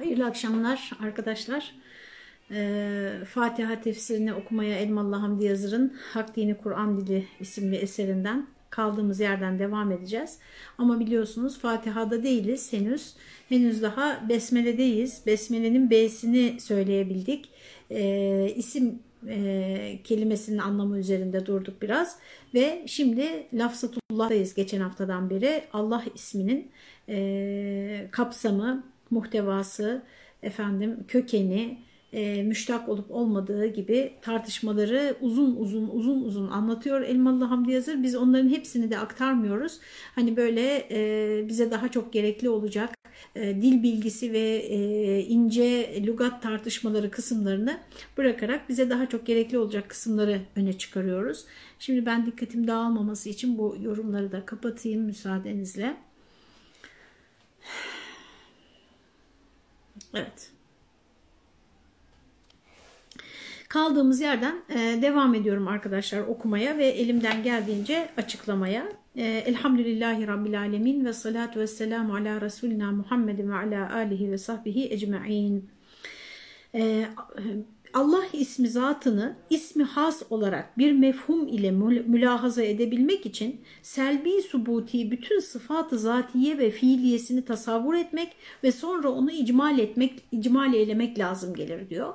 Hayırlı akşamlar arkadaşlar. Ee, Fatiha tefsirini okumaya Elmalı Hamdi Yazır'ın Hak Dini Kur'an Dili isimli eserinden kaldığımız yerden devam edeceğiz. Ama biliyorsunuz Fatiha'da değiliz henüz. Henüz daha Besmele'deyiz. Besmele'nin B'sini söyleyebildik. Ee, isim e, kelimesinin anlamı üzerinde durduk biraz. Ve şimdi Lafzatullah'tayız geçen haftadan beri. Allah isminin e, kapsamı, muhtevası, efendim kökeni, e, müştak olup olmadığı gibi tartışmaları uzun uzun uzun uzun anlatıyor Elmalı Hamdi Yazır. Biz onların hepsini de aktarmıyoruz. Hani böyle e, bize daha çok gerekli olacak e, dil bilgisi ve e, ince lügat tartışmaları kısımlarını bırakarak bize daha çok gerekli olacak kısımları öne çıkarıyoruz. Şimdi ben dikkatim dağılmaması için bu yorumları da kapatayım müsaadenizle. Evet. Kaldığımız yerden e, devam ediyorum arkadaşlar okumaya ve elimden geldiğince açıklamaya. E, Elhamdülillahi Rabbil Alemin ve salatu ve selamu ala Resulina Muhammedin ve ala alihi ve sahbihi ecma'in. Allah ismi zatını ismi has olarak bir mefhum ile mülahaza edebilmek için selbi subuti bütün sıfatı zatiye ve fiiliyesini tasavvur etmek ve sonra onu icmal etmek, icmal eylemek lazım gelir diyor.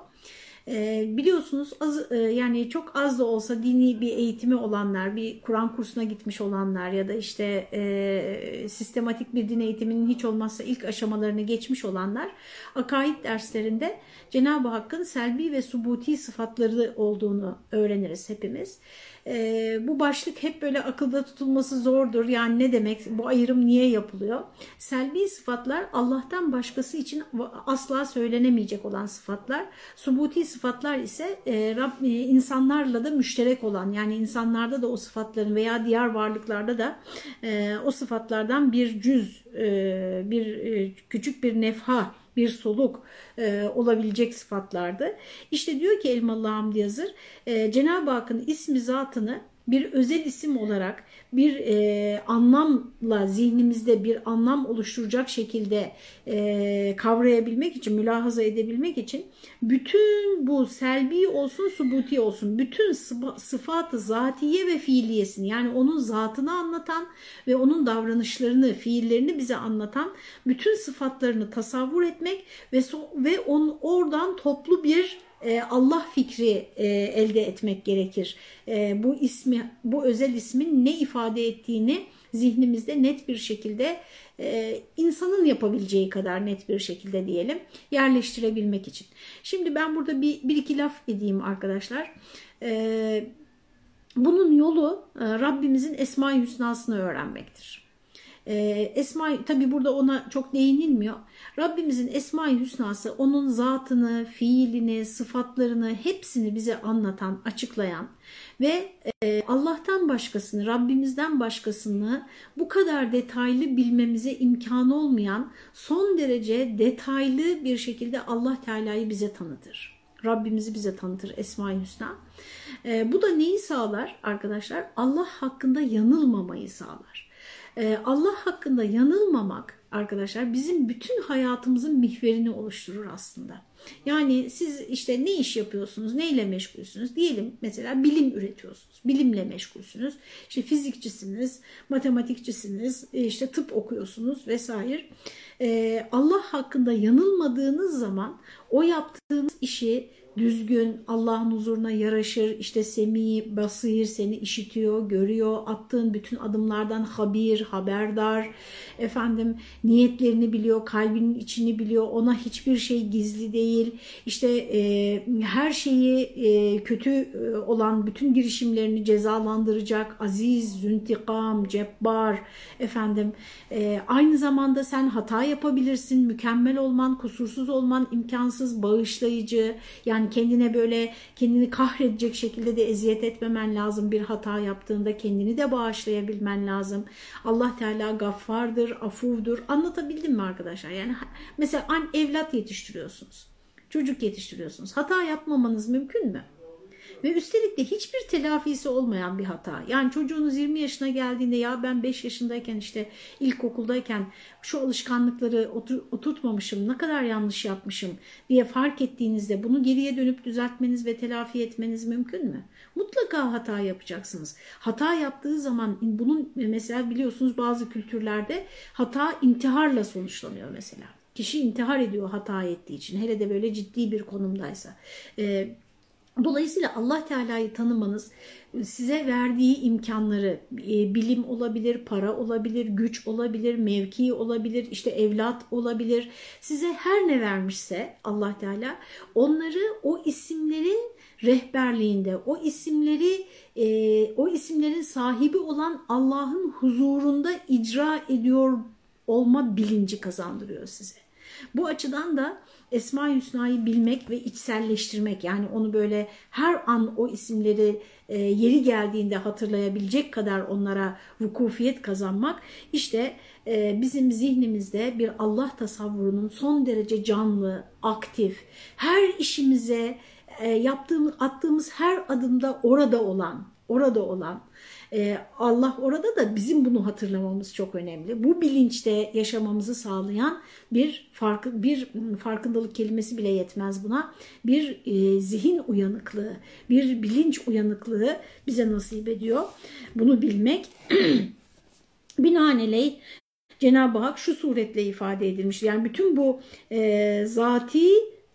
E, biliyorsunuz az, e, yani çok az da olsa dini bir eğitimi olanlar, bir Kur'an kursuna gitmiş olanlar ya da işte e, sistematik bir din eğitiminin hiç olmazsa ilk aşamalarını geçmiş olanlar akaid derslerinde Cenab-ı Hakk'ın selbi ve subuti sıfatları olduğunu öğreniriz hepimiz. E, bu başlık hep böyle akılda tutulması zordur. Yani ne demek bu ayrım niye yapılıyor? Selbi sıfatlar Allah'tan başkası için asla söylenemeyecek olan sıfatlar. Subuti sıfatlar ise e, Rab, e, insanlarla da müşterek olan yani insanlarda da o sıfatların veya diğer varlıklarda da e, o sıfatlardan bir cüz, e, bir e, küçük bir nefha bir soluk e, olabilecek sıfatlardı. İşte diyor ki Elmalı Hamdi Yazır e, Cenab-ı Hakk'ın ismi zatını bir özel isim olarak bir e, anlamla zihnimizde bir anlam oluşturacak şekilde e, kavrayabilmek için, mülahaza edebilmek için bütün bu selbi olsun, subuti olsun, bütün sıfatı zatiye ve fiiliyesini yani onun zatını anlatan ve onun davranışlarını, fiillerini bize anlatan bütün sıfatlarını tasavvur etmek ve, so ve on, oradan toplu bir e, Allah fikri e, elde etmek gerekir. E, bu ismi, bu özel ismin ne ifade ettiğini zihnimizde net bir şekilde insanın yapabileceği kadar net bir şekilde diyelim yerleştirebilmek için. Şimdi ben burada bir, bir iki laf edeyim arkadaşlar. Bunun yolu Rabbimizin Esma-i Hüsna'sını öğrenmektir. Esma tabi burada ona çok değinilmiyor. Rabbimizin Esma-i Hüsnası onun zatını, fiilini, sıfatlarını hepsini bize anlatan, açıklayan ve e, Allah'tan başkasını, Rabbimizden başkasını bu kadar detaylı bilmemize imkan olmayan son derece detaylı bir şekilde Allah Teala'yı bize tanıtır. Rabbimizi bize tanıtır Esma-i Hüsna. E, bu da neyi sağlar arkadaşlar? Allah hakkında yanılmamayı sağlar. E, Allah hakkında yanılmamak arkadaşlar bizim bütün hayatımızın mihverini oluşturur aslında. Yani siz işte ne iş yapıyorsunuz, neyle meşgulsünüz? Diyelim mesela bilim üretiyorsunuz, bilimle meşgulsünüz. İşte fizikçisiniz, matematikçisiniz, e, işte tıp okuyorsunuz vesaire. Ee, Allah hakkında yanılmadığınız zaman o yaptığınız işi düzgün, Allah'ın huzuruna yaraşır, işte semi, basir, seni işitiyor, görüyor, attığın bütün adımlardan habir, haberdar, efendim niyetlerini biliyor, kalbinin içini biliyor, ona hiçbir şey gizli değil, işte e, her şeyi e, kötü e, olan bütün girişimlerini cezalandıracak, aziz, züntikam, cebbar, efendim e, aynı zamanda sen hata yapabilirsin, mükemmel olman, kusursuz olman imkansız, bağışlayıcı, yani yani kendine böyle kendini kahredecek şekilde de eziyet etmemen lazım bir hata yaptığında kendini de bağışlayabilmen lazım. Allah Teala gaffardır, afuvdur. Anlatabildim mi arkadaşlar? Yani mesela an evlat yetiştiriyorsunuz. Çocuk yetiştiriyorsunuz. Hata yapmamanız mümkün mü? Ve üstelik de hiçbir telafisi olmayan bir hata. Yani çocuğunuz 20 yaşına geldiğinde ya ben 5 yaşındayken işte ilkokuldayken şu alışkanlıkları oturtmamışım, ne kadar yanlış yapmışım diye fark ettiğinizde bunu geriye dönüp düzeltmeniz ve telafi etmeniz mümkün mü? Mutlaka hata yapacaksınız. Hata yaptığı zaman bunun mesela biliyorsunuz bazı kültürlerde hata intiharla sonuçlanıyor mesela. Kişi intihar ediyor hata ettiği için. Hele de böyle ciddi bir konumdaysa. Ee, dolayısıyla Allah Teala'yı tanımanız size verdiği imkanları e, bilim olabilir, para olabilir, güç olabilir, mevki olabilir, işte evlat olabilir. Size her ne vermişse Allah Teala onları o isimlerin rehberliğinde, o isimleri e, o isimlerin sahibi olan Allah'ın huzurunda icra ediyor olma bilinci kazandırıyor size. Bu açıdan da Esma-i Hüsna'yı bilmek ve içselleştirmek. Yani onu böyle her an o isimleri e, yeri geldiğinde hatırlayabilecek kadar onlara vukufiyet kazanmak işte e, bizim zihnimizde bir Allah tasavvurunun son derece canlı, aktif, her işimize e, yaptığımız, attığımız her adımda orada olan, orada olan ee, Allah orada da bizim bunu hatırlamamız çok önemli. Bu bilinçte yaşamamızı sağlayan bir farkı, bir farkındalık kelimesi bile yetmez buna. Bir e, zihin uyanıklığı, bir bilinç uyanıklığı bize nasip ediyor. Bunu bilmek binaenaleyh Cenab-ı Hak şu suretle ifade edilmiş. Yani bütün bu e, zati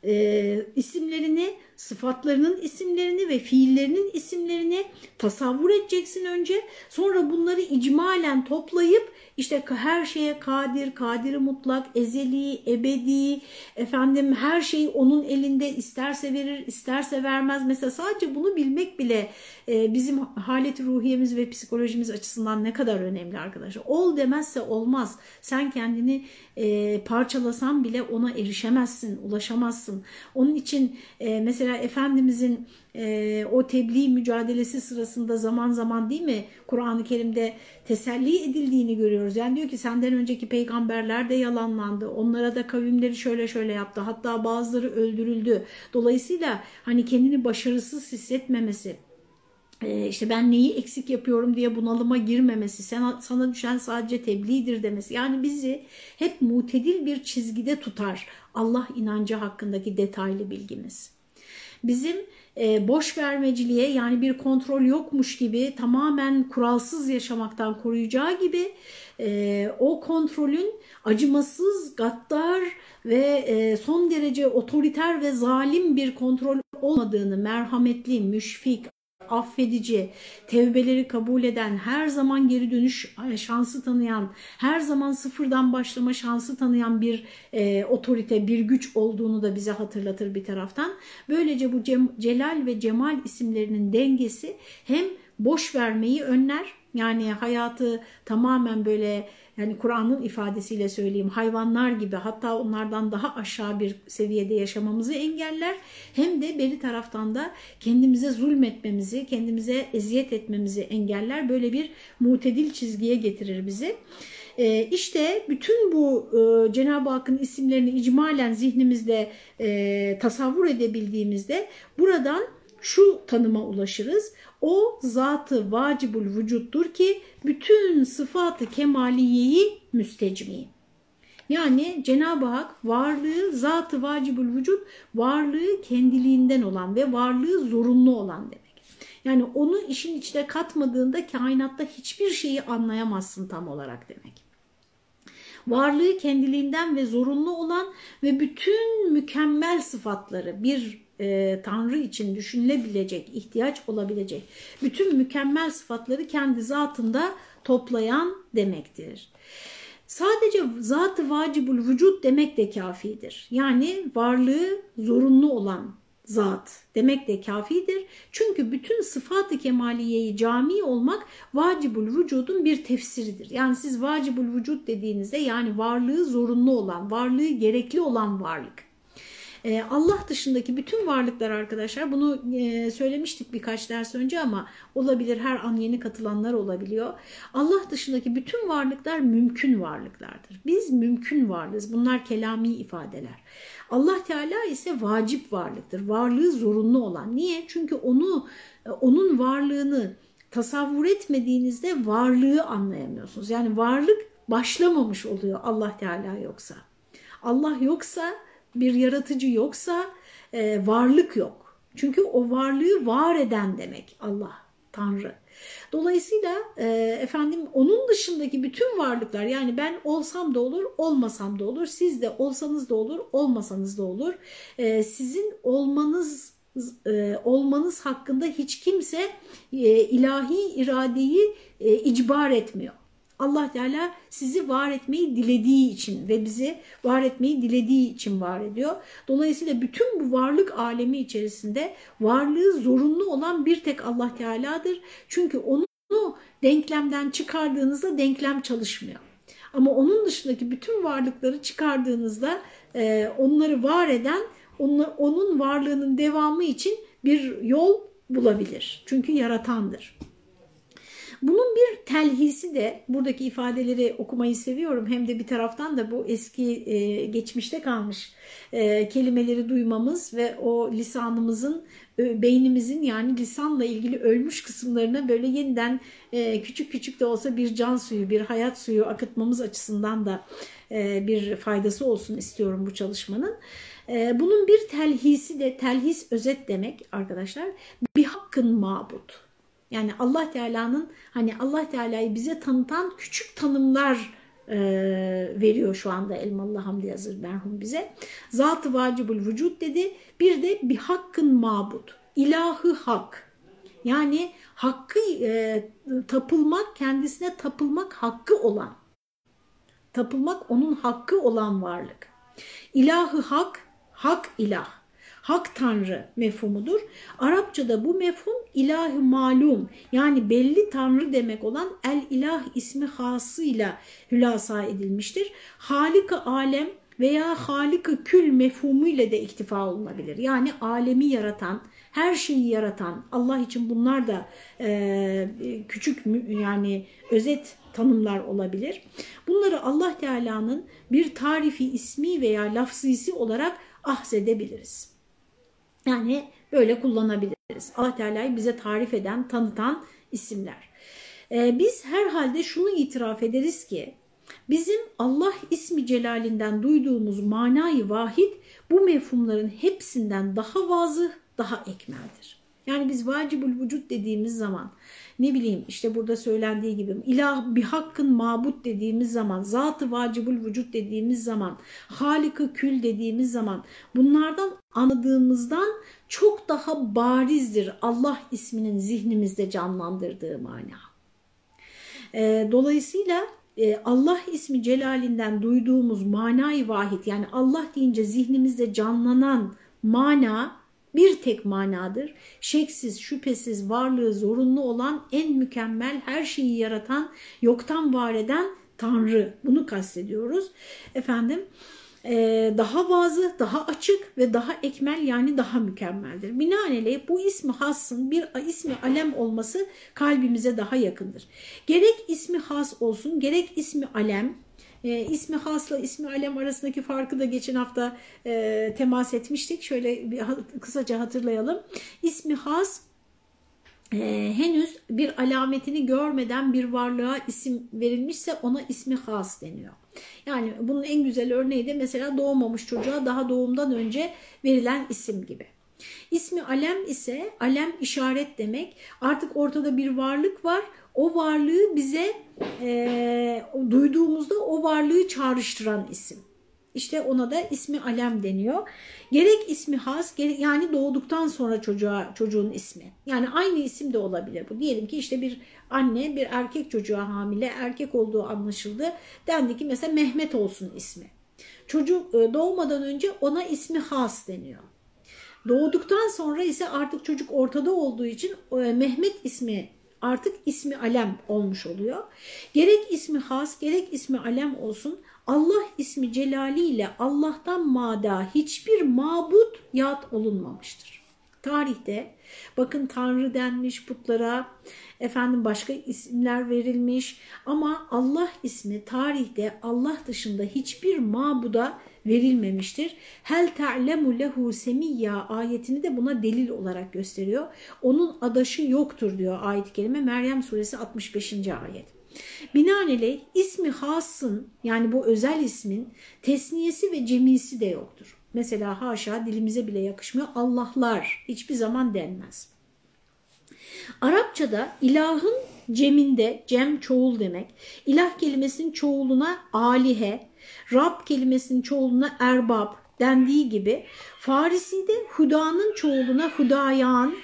e, isimlerini sıfatlarının isimlerini ve fiillerinin isimlerini tasavvur edeceksin önce. Sonra bunları icmalen toplayıp işte her şeye kadir, kadiri mutlak, ezeli, ebedi, efendim her şey onun elinde isterse verir, isterse vermez. Mesela sadece bunu bilmek bile e, bizim haleti ruhiyemiz ve psikolojimiz açısından ne kadar önemli arkadaşlar. Ol demezse olmaz. Sen kendini e, parçalasan bile ona erişemezsin, ulaşamazsın. Onun için e, mesela Efendimizin e, o tebliğ mücadelesi sırasında zaman zaman değil mi Kur'an-ı Kerim'de teselli edildiğini görüyoruz. Yani diyor ki senden önceki peygamberler de yalanlandı. Onlara da kavimleri şöyle şöyle yaptı. Hatta bazıları öldürüldü. Dolayısıyla hani kendini başarısız hissetmemesi işte ben neyi eksik yapıyorum diye bunalıma girmemesi, sana, sana düşen sadece tebliğdir demesi. Yani bizi hep mutedil bir çizgide tutar Allah inancı hakkındaki detaylı bilgimiz. Bizim e, boş vermeciliğe yani bir kontrol yokmuş gibi tamamen kuralsız yaşamaktan koruyacağı gibi e, o kontrolün acımasız, gaddar ve e, son derece otoriter ve zalim bir kontrol olmadığını merhametli, müşfik, affedici, tevbeleri kabul eden, her zaman geri dönüş şansı tanıyan, her zaman sıfırdan başlama şansı tanıyan bir e, otorite, bir güç olduğunu da bize hatırlatır bir taraftan. Böylece bu Cem, Celal ve Cemal isimlerinin dengesi hem boş vermeyi önler, yani hayatı tamamen böyle yani Kur'an'ın ifadesiyle söyleyeyim hayvanlar gibi hatta onlardan daha aşağı bir seviyede yaşamamızı engeller. Hem de beri taraftan da kendimize zulmetmemizi, kendimize eziyet etmemizi engeller. Böyle bir mutedil çizgiye getirir bizi. Ee, işte bütün bu e, Cenab-ı Hakk'ın isimlerini icmalen zihnimizde e, tasavvur edebildiğimizde buradan şu tanıma ulaşırız. O zatı vacibul vücuttur ki bütün sıfatı kemaliyeyi müstecmi. Yani Cenab-ı Hak varlığı zatı vacibul vücut varlığı kendiliğinden olan ve varlığı zorunlu olan demek. Yani onu işin içine katmadığında kainatta hiçbir şeyi anlayamazsın tam olarak demek. Varlığı kendiliğinden ve zorunlu olan ve bütün mükemmel sıfatları bir e, Tanrı için düşünülebilecek, ihtiyaç olabilecek bütün mükemmel sıfatları kendi zatında toplayan demektir. Sadece zat-ı vacibul vücut demek de kafidir. Yani varlığı zorunlu olan zat demek de kafidir. Çünkü bütün sıfat-ı kemaliyeyi cami olmak vacibul vücudun bir tefsiridir. Yani siz vacibul vücut dediğinizde yani varlığı zorunlu olan, varlığı gerekli olan varlık E, Allah dışındaki bütün varlıklar arkadaşlar bunu e, söylemiştik birkaç ders önce ama olabilir her an yeni katılanlar olabiliyor. Allah dışındaki bütün varlıklar mümkün varlıklardır. Biz mümkün varlığız. Bunlar kelami ifadeler. Allah Teala ise vacip varlıktır. Varlığı zorunlu olan. Niye? Çünkü onu onun varlığını tasavvur etmediğinizde varlığı anlayamıyorsunuz. Yani varlık başlamamış oluyor Allah Teala yoksa. Allah yoksa, bir yaratıcı yoksa e, varlık yok. Çünkü o varlığı var eden demek Allah, Tanrı. Dolayısıyla e, efendim onun dışındaki bütün varlıklar yani ben olsam da olur, olmasam da olur, siz de olsanız da olur, olmasanız da olur. E, sizin olmanız e, olmanız hakkında hiç kimse e, ilahi iradeyi e, icbar etmiyor. Allah Teala sizi var etmeyi dilediği için ve bizi var etmeyi dilediği için var ediyor. Dolayısıyla bütün bu varlık alemi içerisinde varlığı zorunlu olan bir tek Allah Teala'dır. Çünkü onu denklemden çıkardığınızda denklem çalışmıyor. Ama onun dışındaki bütün varlıkları çıkardığınızda onları var eden onun varlığının devamı için bir yol bulabilir. Çünkü yaratandır. Bunun bir telhisi de buradaki ifadeleri okumayı seviyorum. Hem de bir taraftan da bu eski e, geçmişte kalmış e, kelimeleri duymamız ve o lisanımızın e, beynimizin yani lisanla ilgili ölmüş kısımlarına böyle yeniden e, küçük küçük de olsa bir can suyu, bir hayat suyu akıtmamız açısından da e, bir faydası olsun istiyorum bu çalışmanın. Bunun bir telhisi de telhis özet demek arkadaşlar. Bir hakkın mabut. Yani Allah Teala'nın hani Allah Teala'yı bize tanıtan küçük tanımlar e, veriyor şu anda Elmalı Hamdi Yazır merhum bize. Zat-ı vacibul vücut dedi. Bir de bir hakkın mabut. İlahı hak. Yani hakkı e, tapılmak, kendisine tapılmak hakkı olan. Tapılmak onun hakkı olan varlık. İlahı hak, hak ilah hak tanrı mefhumudur. Arapçada bu mefhum ilahi malum yani belli tanrı demek olan el ilah ismi hasıyla hülasa edilmiştir. Halika alem veya halika kül mefhumu ile de iktifa olunabilir. Yani alemi yaratan, her şeyi yaratan Allah için bunlar da e, küçük yani özet tanımlar olabilir. Bunları Allah Teala'nın bir tarifi ismi veya lafzisi olarak ahzedebiliriz. Yani böyle kullanabiliriz. Allah Teala'yı bize tarif eden, tanıtan isimler. Ee, biz herhalde şunu itiraf ederiz ki bizim Allah ismi celalinden duyduğumuz manayı vahid bu mefhumların hepsinden daha vazı, daha ekmeldir. Yani biz vacibül vücut dediğimiz zaman ne bileyim işte burada söylendiği gibi ilah bir hakkın mabut dediğimiz zaman, zatı vacibül vücut dediğimiz zaman, halikı kül dediğimiz zaman bunlardan anladığımızdan çok daha barizdir Allah isminin zihnimizde canlandırdığı mana. E, dolayısıyla Allah ismi celalinden duyduğumuz manayı vahid yani Allah deyince zihnimizde canlanan mana bir tek manadır. Şeksiz, şüphesiz varlığı zorunlu olan en mükemmel her şeyi yaratan, yoktan var eden Tanrı. Bunu kastediyoruz. Efendim e, daha vazı, daha açık ve daha ekmel yani daha mükemmeldir. Binaenaleyh bu ismi hasın bir ismi alem olması kalbimize daha yakındır. Gerek ismi has olsun gerek ismi alem e, ismi hasla ismi alem arasındaki farkı da geçen hafta e, temas etmiştik. Şöyle bir, kısaca hatırlayalım. İsmi has e, henüz bir alametini görmeden bir varlığa isim verilmişse ona ismi has deniyor. Yani bunun en güzel örneği de mesela doğmamış çocuğa daha doğumdan önce verilen isim gibi. İsmi alem ise alem işaret demek. Artık ortada bir varlık var o varlığı bize e, duyduğumuzda o varlığı çağrıştıran isim. İşte ona da ismi alem deniyor. Gerek ismi has gerek, yani doğduktan sonra çocuğa çocuğun ismi. Yani aynı isim de olabilir bu. Diyelim ki işte bir anne bir erkek çocuğa hamile erkek olduğu anlaşıldı. Dendi ki mesela Mehmet olsun ismi. Çocuk e, doğmadan önce ona ismi has deniyor. Doğduktan sonra ise artık çocuk ortada olduğu için e, Mehmet ismi artık ismi alem olmuş oluyor. Gerek ismi has gerek ismi alem olsun Allah ismi celaliyle Allah'tan mada hiçbir mabut yad olunmamıştır. Tarihte bakın Tanrı denmiş putlara, efendim başka isimler verilmiş ama Allah ismi tarihte Allah dışında hiçbir mabuda verilmemiştir. Hel ta'lemu lehu semiyya ayetini de buna delil olarak gösteriyor. Onun adaşı yoktur diyor ayet-i kerime Meryem suresi 65. ayet. Binaenaleyh ismi hasın yani bu özel ismin tesniyesi ve cemisi de yoktur. Mesela haşa dilimize bile yakışmıyor Allahlar hiçbir zaman denmez. Arapçada ilahın ceminde, cem çoğul demek, ilah kelimesinin çoğuluna alihe, Rab kelimesinin çoğuluna erbab dendiği gibi Farisi'de hudanın çoğuluna hudayan,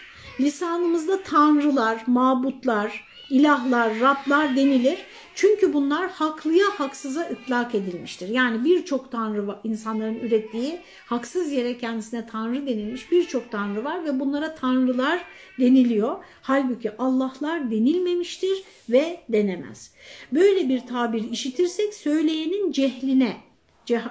lisanımızda tanrılar, mabutlar, ilahlar, Rablar denilir. Çünkü bunlar haklıya haksıza ıtlak edilmiştir. Yani birçok tanrı insanların ürettiği haksız yere kendisine tanrı denilmiş birçok tanrı var ve bunlara tanrılar deniliyor. Halbuki Allahlar denilmemiştir ve denemez. Böyle bir tabir işitirsek söyleyenin cehline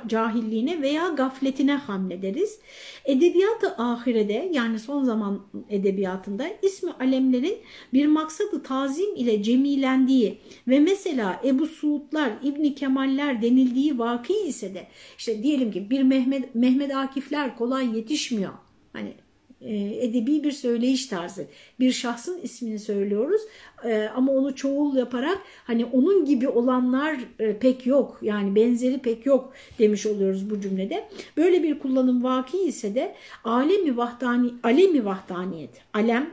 cahilliğine veya gafletine hamlederiz. Edebiyatı ahirede yani son zaman edebiyatında ismi alemlerin bir maksadı tazim ile cemilendiği ve mesela Ebu Suudlar, İbni Kemaller denildiği vaki ise de işte diyelim ki bir Mehmet, Mehmet Akifler kolay yetişmiyor. Hani edebi bir söyleyiş tarzı. Bir şahsın ismini söylüyoruz e, ama onu çoğul yaparak hani onun gibi olanlar e, pek yok yani benzeri pek yok demiş oluyoruz bu cümlede. Böyle bir kullanım vaki ise de alemi vahdani, alemi vahdaniyet, alem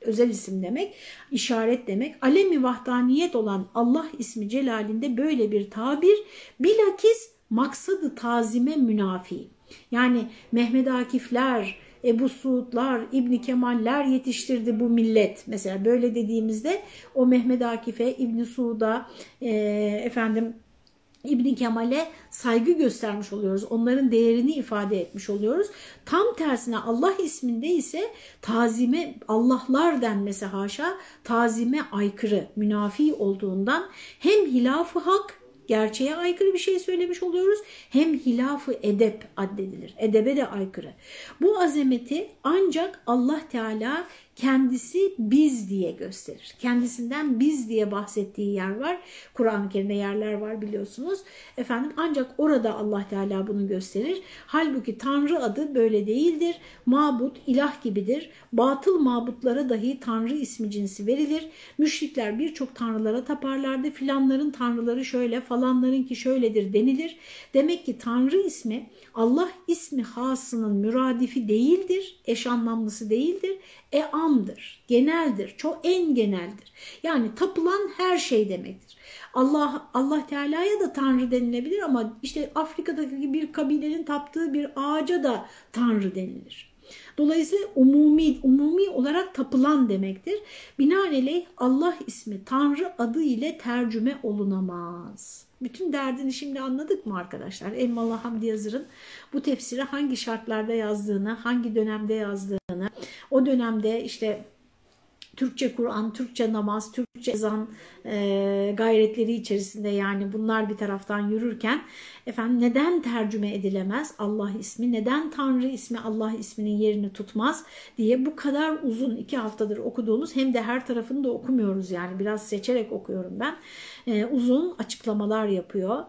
özel isim demek, işaret demek. Alemi vahdaniyet olan Allah ismi celalinde böyle bir tabir bilakis maksadı tazime münafi. Yani Mehmet Akifler, Ebu Suudlar, İbni Kemaller yetiştirdi bu millet. Mesela böyle dediğimizde o Mehmet Akif'e, İbni Suud'a, e, efendim İbni Kemal'e saygı göstermiş oluyoruz. Onların değerini ifade etmiş oluyoruz. Tam tersine Allah isminde ise tazime Allahlar denmesi haşa tazime aykırı, münafi olduğundan hem hilaf-ı hak gerçeğe aykırı bir şey söylemiş oluyoruz. Hem hilafı edep addedilir. Edebe de aykırı. Bu azameti ancak Allah Teala kendisi biz diye gösterir. Kendisinden biz diye bahsettiği yer var. Kur'an-ı Kerim'de yerler var biliyorsunuz. Efendim ancak orada Allah Teala bunu gösterir. Halbuki Tanrı adı böyle değildir. Mabut, ilah gibidir. Batıl mabutlara dahi Tanrı ismi cinsi verilir. Müşrikler birçok tanrılara taparlardı. Filanların tanrıları şöyle, falanlarınki şöyledir denilir. Demek ki Tanrı ismi Allah ismi hasının müradifi değildir. Eş anlamlısı değildir eamdır, geneldir, çok en geneldir. Yani tapılan her şey demektir. Allah Allah Teala'ya da Tanrı denilebilir ama işte Afrika'daki bir kabilenin taptığı bir ağaca da Tanrı denilir. Dolayısıyla umumi, umumi olarak tapılan demektir. Binaenaleyh Allah ismi Tanrı adı ile tercüme olunamaz. Bütün derdini şimdi anladık mı arkadaşlar? Elmalı Hamdi Yazır'ın bu tefsiri hangi şartlarda yazdığını, hangi dönemde yazdığını, o dönemde işte Türkçe Kur'an, Türkçe namaz, Türkçe ezan e, gayretleri içerisinde yani bunlar bir taraftan yürürken efendim neden tercüme edilemez Allah ismi, neden Tanrı ismi Allah isminin yerini tutmaz diye bu kadar uzun iki haftadır okuduğumuz hem de her tarafını da okumuyoruz yani biraz seçerek okuyorum ben e, uzun açıklamalar yapıyor.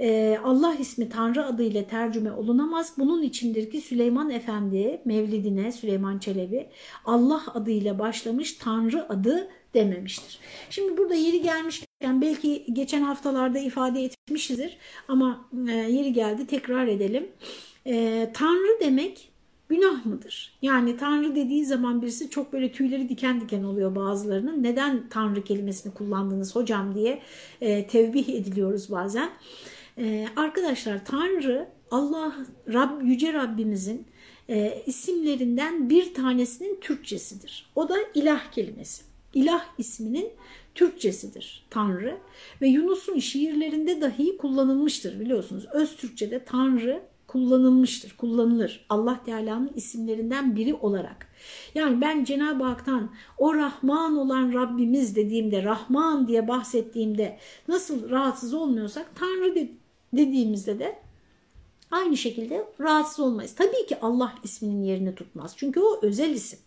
Ee, Allah ismi Tanrı adıyla tercüme olunamaz. Bunun içindir ki Süleyman Efendi Mevlidine Süleyman Çelebi Allah adıyla başlamış Tanrı adı dememiştir. Şimdi burada yeri gelmişken belki geçen haftalarda ifade etmişizdir ama e, yeri geldi tekrar edelim. E, Tanrı demek günah mıdır? Yani Tanrı dediği zaman birisi çok böyle tüyleri diken diken oluyor bazılarının. Neden Tanrı kelimesini kullandınız hocam diye e, tevbih ediliyoruz bazen. Ee, arkadaşlar Tanrı Allah Rab, Yüce Rabbimizin e, isimlerinden bir tanesinin Türkçesidir. O da ilah kelimesi. İlah isminin Türkçesidir Tanrı ve Yunus'un şiirlerinde dahi kullanılmıştır biliyorsunuz. Öz Türkçe'de Tanrı kullanılmıştır, kullanılır. Allah Teala'nın isimlerinden biri olarak. Yani ben Cenab-ı Hak'tan o Rahman olan Rabbimiz dediğimde, Rahman diye bahsettiğimde nasıl rahatsız olmuyorsak Tanrı dediğimizde de aynı şekilde rahatsız olmayız. Tabii ki Allah isminin yerini tutmaz. Çünkü o özel isim.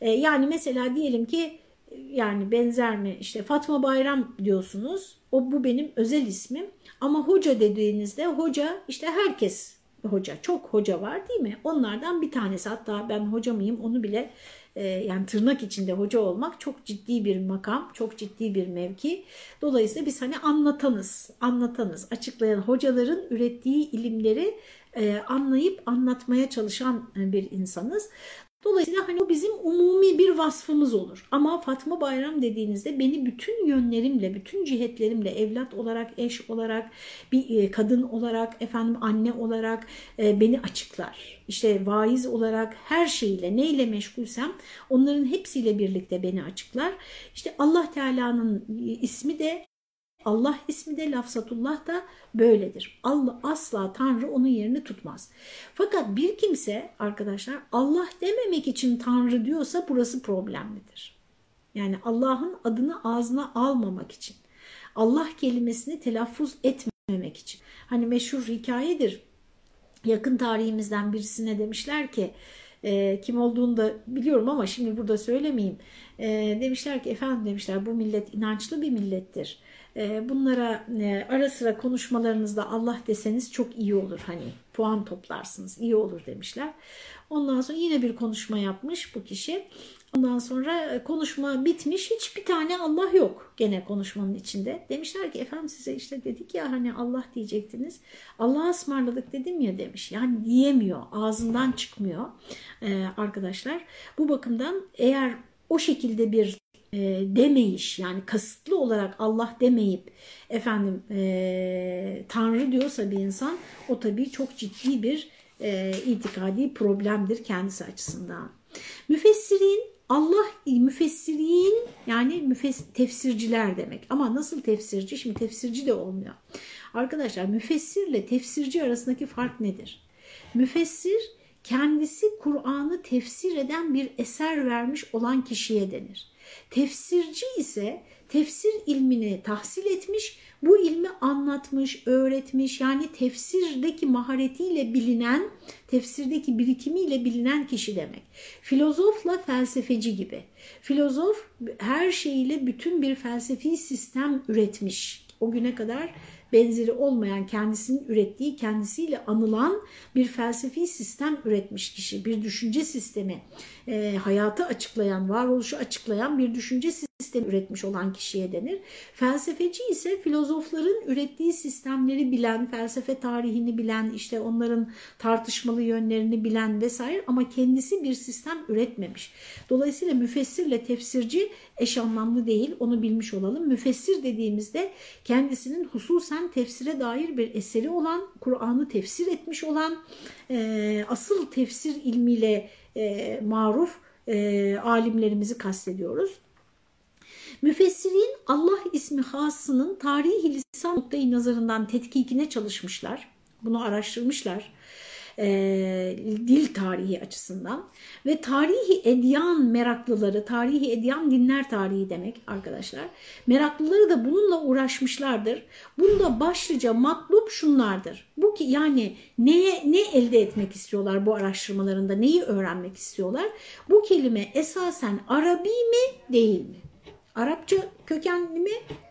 Ee, yani mesela diyelim ki yani benzer mi işte Fatma Bayram diyorsunuz. O bu benim özel ismim. Ama hoca dediğinizde hoca işte herkes hoca. Çok hoca var değil mi? Onlardan bir tanesi hatta ben hoca mıyım onu bile e, yani tırnak içinde hoca olmak çok ciddi bir makam, çok ciddi bir mevki. Dolayısıyla biz hani anlatanız, anlatanız, açıklayan hocaların ürettiği ilimleri e, anlayıp anlatmaya çalışan bir insanız. Dolayısıyla hani o bizim umumi bir vasfımız olur. Ama Fatma Bayram dediğinizde beni bütün yönlerimle, bütün cihetlerimle evlat olarak, eş olarak, bir e, kadın olarak, efendim anne olarak e, beni açıklar. İşte vaiz olarak her şeyle, neyle meşgulsem onların hepsiyle birlikte beni açıklar. İşte Allah Teala'nın ismi de Allah ismi de lafzatullah da böyledir. Allah asla Tanrı onun yerini tutmaz. Fakat bir kimse arkadaşlar Allah dememek için Tanrı diyorsa burası problemlidir. Yani Allah'ın adını ağzına almamak için. Allah kelimesini telaffuz etmemek için. Hani meşhur hikayedir. Yakın tarihimizden birisine demişler ki e, kim olduğunu da biliyorum ama şimdi burada söylemeyeyim. E, demişler ki efendim demişler bu millet inançlı bir millettir bunlara e, ara sıra konuşmalarınızda Allah deseniz çok iyi olur hani puan toplarsınız iyi olur demişler. Ondan sonra yine bir konuşma yapmış bu kişi. Ondan sonra e, konuşma bitmiş hiçbir tane Allah yok gene konuşmanın içinde. Demişler ki efendim size işte dedik ya hani Allah diyecektiniz. Allah'a ısmarladık dedim ya demiş. Yani diyemiyor ağzından çıkmıyor ee, arkadaşlar. Bu bakımdan eğer o şekilde bir e, demeyiş yani kasıtlı olarak Allah demeyip efendim e, Tanrı diyorsa bir insan o tabii çok ciddi bir e, itikadi problemdir kendisi açısından. Müfessirin Allah müfessirin yani müfes, tefsirciler demek ama nasıl tefsirci şimdi tefsirci de olmuyor. Arkadaşlar müfessirle tefsirci arasındaki fark nedir? Müfessir kendisi Kur'an'ı tefsir eden bir eser vermiş olan kişiye denir. Tefsirci ise tefsir ilmini tahsil etmiş, bu ilmi anlatmış, öğretmiş. Yani tefsirdeki maharetiyle bilinen, tefsirdeki birikimiyle bilinen kişi demek. Filozofla felsefeci gibi. Filozof her şeyiyle bütün bir felsefi sistem üretmiş. O güne kadar benzeri olmayan kendisinin ürettiği, kendisiyle anılan bir felsefi sistem üretmiş kişi. Bir düşünce sistemi, e, hayatı açıklayan, varoluşu açıklayan bir düşünce sistemi üretmiş olan kişiye denir. Felsefeci ise filozofların ürettiği sistemleri bilen, felsefe tarihini bilen, işte onların tartışmalı yönlerini bilen vesaire ama kendisi bir sistem üretmemiş. Dolayısıyla müfessirle tefsirci eş anlamlı değil, onu bilmiş olalım. Müfessir dediğimizde kendisinin hususen tefsire dair bir eseri olan, Kur'an'ı tefsir etmiş olan, e, asıl tefsir ilmiyle e, maruf e, alimlerimizi kastediyoruz. Müfessirin Allah ismi hasının tarihi lisan noktayı nazarından tetkikine çalışmışlar. Bunu araştırmışlar e, dil tarihi açısından ve tarihi edyan meraklıları, tarihi edyan dinler tarihi demek arkadaşlar. Meraklıları da bununla uğraşmışlardır. Bunda başlıca matlup şunlardır. Bu ki yani neye ne elde etmek istiyorlar bu araştırmalarında, neyi öğrenmek istiyorlar? Bu kelime esasen Arabi mi değil mi? Arapça kökenli mi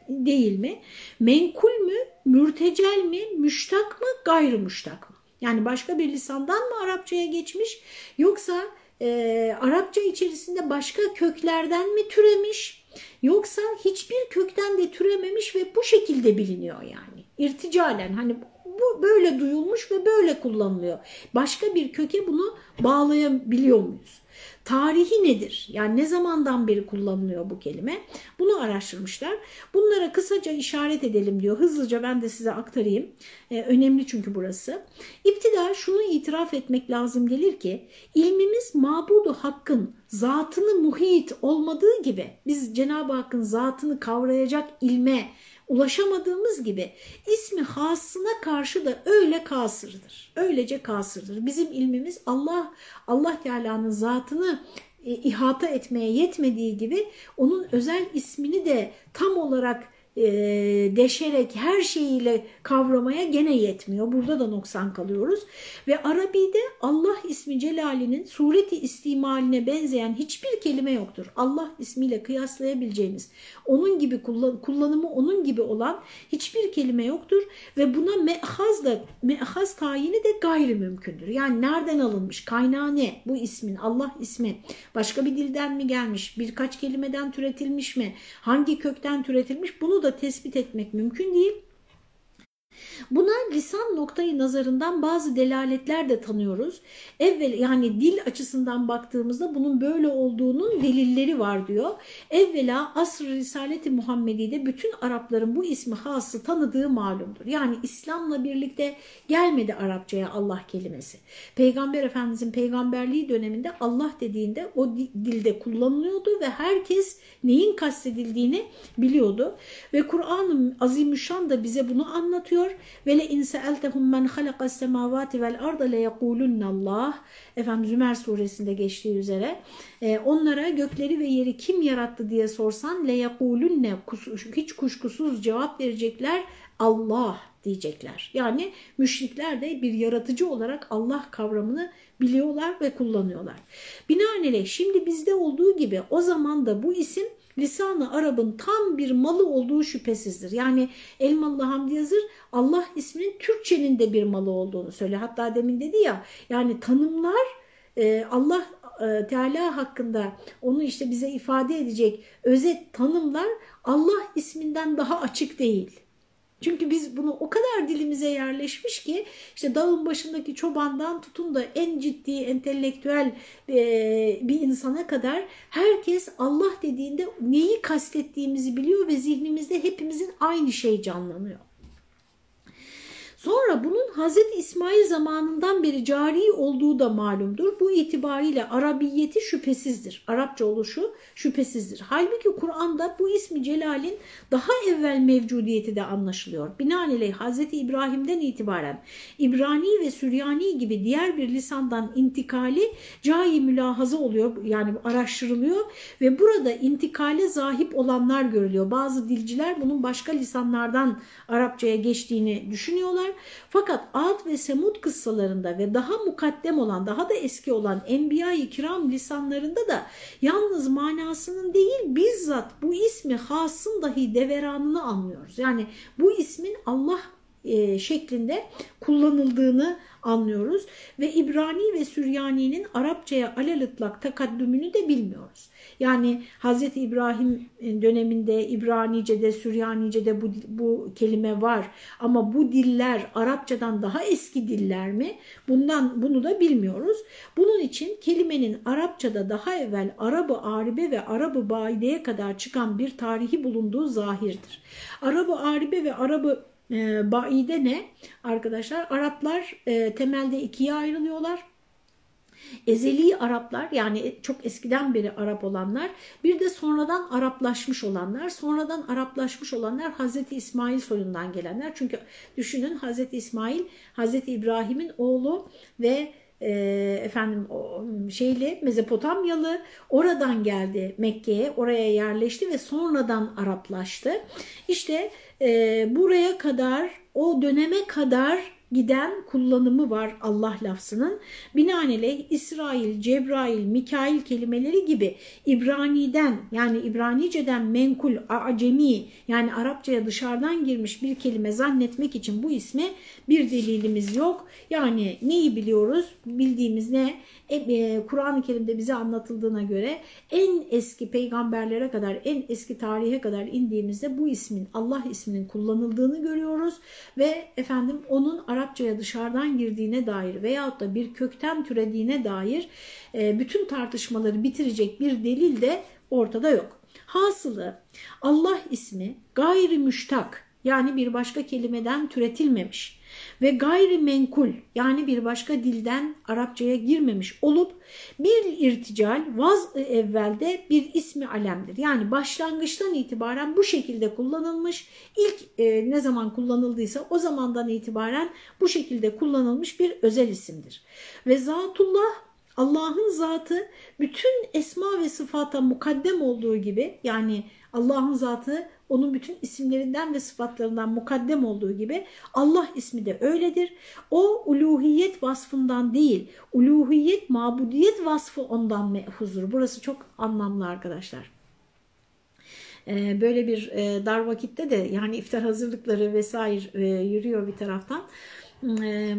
değil mi? Menkul mü, mürtecel mi, müştak mı, gayrı müştak mı? Yani başka bir lisandan mı Arapçaya geçmiş yoksa e, Arapça içerisinde başka köklerden mi türemiş yoksa hiçbir kökten de türememiş ve bu şekilde biliniyor yani. İrticalen hani bu böyle duyulmuş ve böyle kullanılıyor. Başka bir köke bunu bağlayabiliyor muyuz? Tarihi nedir? Yani ne zamandan beri kullanılıyor bu kelime? Bunu araştırmışlar. Bunlara kısaca işaret edelim diyor. Hızlıca ben de size aktarayım. Ee, önemli çünkü burası. İptida şunu itiraf etmek lazım gelir ki ilmimiz mabudu hakkın zatını muhit olmadığı gibi biz Cenab-ı Hakk'ın zatını kavrayacak ilme ulaşamadığımız gibi ismi hasına karşı da öyle kasırdır. Öylece kasırdır. Bizim ilmimiz Allah Allah Teala'nın zatını e, ihata etmeye yetmediği gibi onun özel ismini de tam olarak e, deşerek her şeyiyle kavramaya gene yetmiyor. Burada da noksan kalıyoruz. Ve Arabi'de Allah ismi celalinin sureti istimaline benzeyen hiçbir kelime yoktur. Allah ismiyle kıyaslayabileceğimiz, onun gibi kullan, kullanımı onun gibi olan hiçbir kelime yoktur. Ve buna mehaz da mehaz tayini de gayri mümkündür. Yani nereden alınmış, kaynağı ne bu ismin, Allah ismi başka bir dilden mi gelmiş, birkaç kelimeden türetilmiş mi, hangi kökten türetilmiş bunu da tespit etmek mümkün değil. Buna lisan noktayı nazarından bazı delaletler de tanıyoruz. Evvel yani dil açısından baktığımızda bunun böyle olduğunun delilleri var diyor. Evvela asr Risaleti Muhammedi'de bütün Arapların bu ismi hası tanıdığı malumdur. Yani İslam'la birlikte gelmedi Arapçaya Allah kelimesi. Peygamber Efendimizin peygamberliği döneminde Allah dediğinde o dilde kullanılıyordu ve herkes neyin kastedildiğini biliyordu. Ve Kur'an-ı Azimüşşan da bize bunu anlatıyor. Ve le in sa'altehum men halakas semavati vel arda le Allah. Efendim Zümer suresinde geçtiği üzere e, onlara gökleri ve yeri kim yarattı diye sorsan le yekulunne hiç kuşkusuz cevap verecekler Allah diyecekler. Yani müşrikler de bir yaratıcı olarak Allah kavramını biliyorlar ve kullanıyorlar. Binaenaleyh şimdi bizde olduğu gibi o zaman da bu isim lisanı Arap'ın tam bir malı olduğu şüphesizdir. Yani Elmalı Hamdi Yazır Allah isminin Türkçenin de bir malı olduğunu söylüyor. Hatta demin dedi ya yani tanımlar e, Allah e, Teala hakkında onu işte bize ifade edecek özet tanımlar Allah isminden daha açık değil. Çünkü biz bunu o kadar dilimize yerleşmiş ki işte dağın başındaki çobandan tutun da en ciddi entelektüel e, bir insana kadar herkes Allah dediğinde neyi kastettiğimizi biliyor ve zihnimizde hepimizin aynı şey canlanıyor. Sonra bunun Hazreti İsmail zamanından beri cari olduğu da malumdur. Bu itibariyle Arabiyeti şüphesizdir. Arapça oluşu şüphesizdir. Halbuki Kur'an'da bu ismi Celal'in daha evvel mevcudiyeti de anlaşılıyor. Binaenaleyh Hazreti İbrahim'den itibaren İbrani ve Süryani gibi diğer bir lisandan intikali cai mülahazı oluyor. Yani araştırılıyor ve burada intikale zahip olanlar görülüyor. Bazı dilciler bunun başka lisanlardan Arapçaya geçtiğini düşünüyorlar. Fakat Ad ve Semud kıssalarında ve daha mukaddem olan, daha da eski olan Enbiya-i Kiram lisanlarında da yalnız manasının değil bizzat bu ismi hasın dahi deveranını anlıyoruz. Yani bu ismin Allah e, şeklinde kullanıldığını anlıyoruz ve İbrani ve Süryani'nin Arapçaya alelıtlak takaddümünü de bilmiyoruz. Yani Hz. İbrahim döneminde İbranice'de, Süryanice'de bu, bu kelime var ama bu diller Arapçadan daha eski diller mi? Bundan bunu da bilmiyoruz. Bunun için kelimenin Arapçada daha evvel Arabı Aribe ve Arabı Baide'ye kadar çıkan bir tarihi bulunduğu zahirdir. Arabı Aribe ve Arabı e, Baide ne? Arkadaşlar Araplar e, temelde ikiye ayrılıyorlar. Ezeli Araplar yani çok eskiden beri Arap olanlar bir de sonradan Araplaşmış olanlar sonradan Araplaşmış olanlar Hazreti İsmail soyundan gelenler çünkü düşünün Hazreti İsmail Hazreti İbrahim'in oğlu ve e, efendim şeyli Mezopotamyalı oradan geldi Mekke'ye oraya yerleşti ve sonradan Araplaştı. İşte e, buraya kadar o döneme kadar giden kullanımı var Allah lafzının. Binaenaleyh İsrail, Cebrail, Mikail kelimeleri gibi İbrani'den yani İbranice'den menkul, acemi yani Arapçaya dışarıdan girmiş bir kelime zannetmek için bu isme bir delilimiz yok. Yani neyi biliyoruz? Bildiğimiz ne? E, e, Kur'an-ı Kerim'de bize anlatıldığına göre en eski peygamberlere kadar, en eski tarihe kadar indiğimizde bu ismin, Allah isminin kullanıldığını görüyoruz ve efendim onun Arapçaya dışarıdan girdiğine dair veyahut da bir kökten türediğine dair e, bütün tartışmaları bitirecek bir delil de ortada yok. Hasılı Allah ismi gayri müştak yani bir başka kelimeden türetilmemiş ve gayri menkul yani bir başka dilden Arapçaya girmemiş olup bir irtical vaz evvelde bir ismi alemdir. Yani başlangıçtan itibaren bu şekilde kullanılmış ilk e, ne zaman kullanıldıysa o zamandan itibaren bu şekilde kullanılmış bir özel isimdir. Ve zatullah Allah'ın zatı bütün esma ve sıfata mukaddem olduğu gibi yani Allah'ın zatı onun bütün isimlerinden ve sıfatlarından mukaddem olduğu gibi Allah ismi de öyledir. O uluhiyet vasfından değil, uluhiyet mabudiyet vasfı ondan mehuzur. Burası çok anlamlı arkadaşlar. Ee, böyle bir e, dar vakitte de yani iftar hazırlıkları vesaire e, yürüyor bir taraftan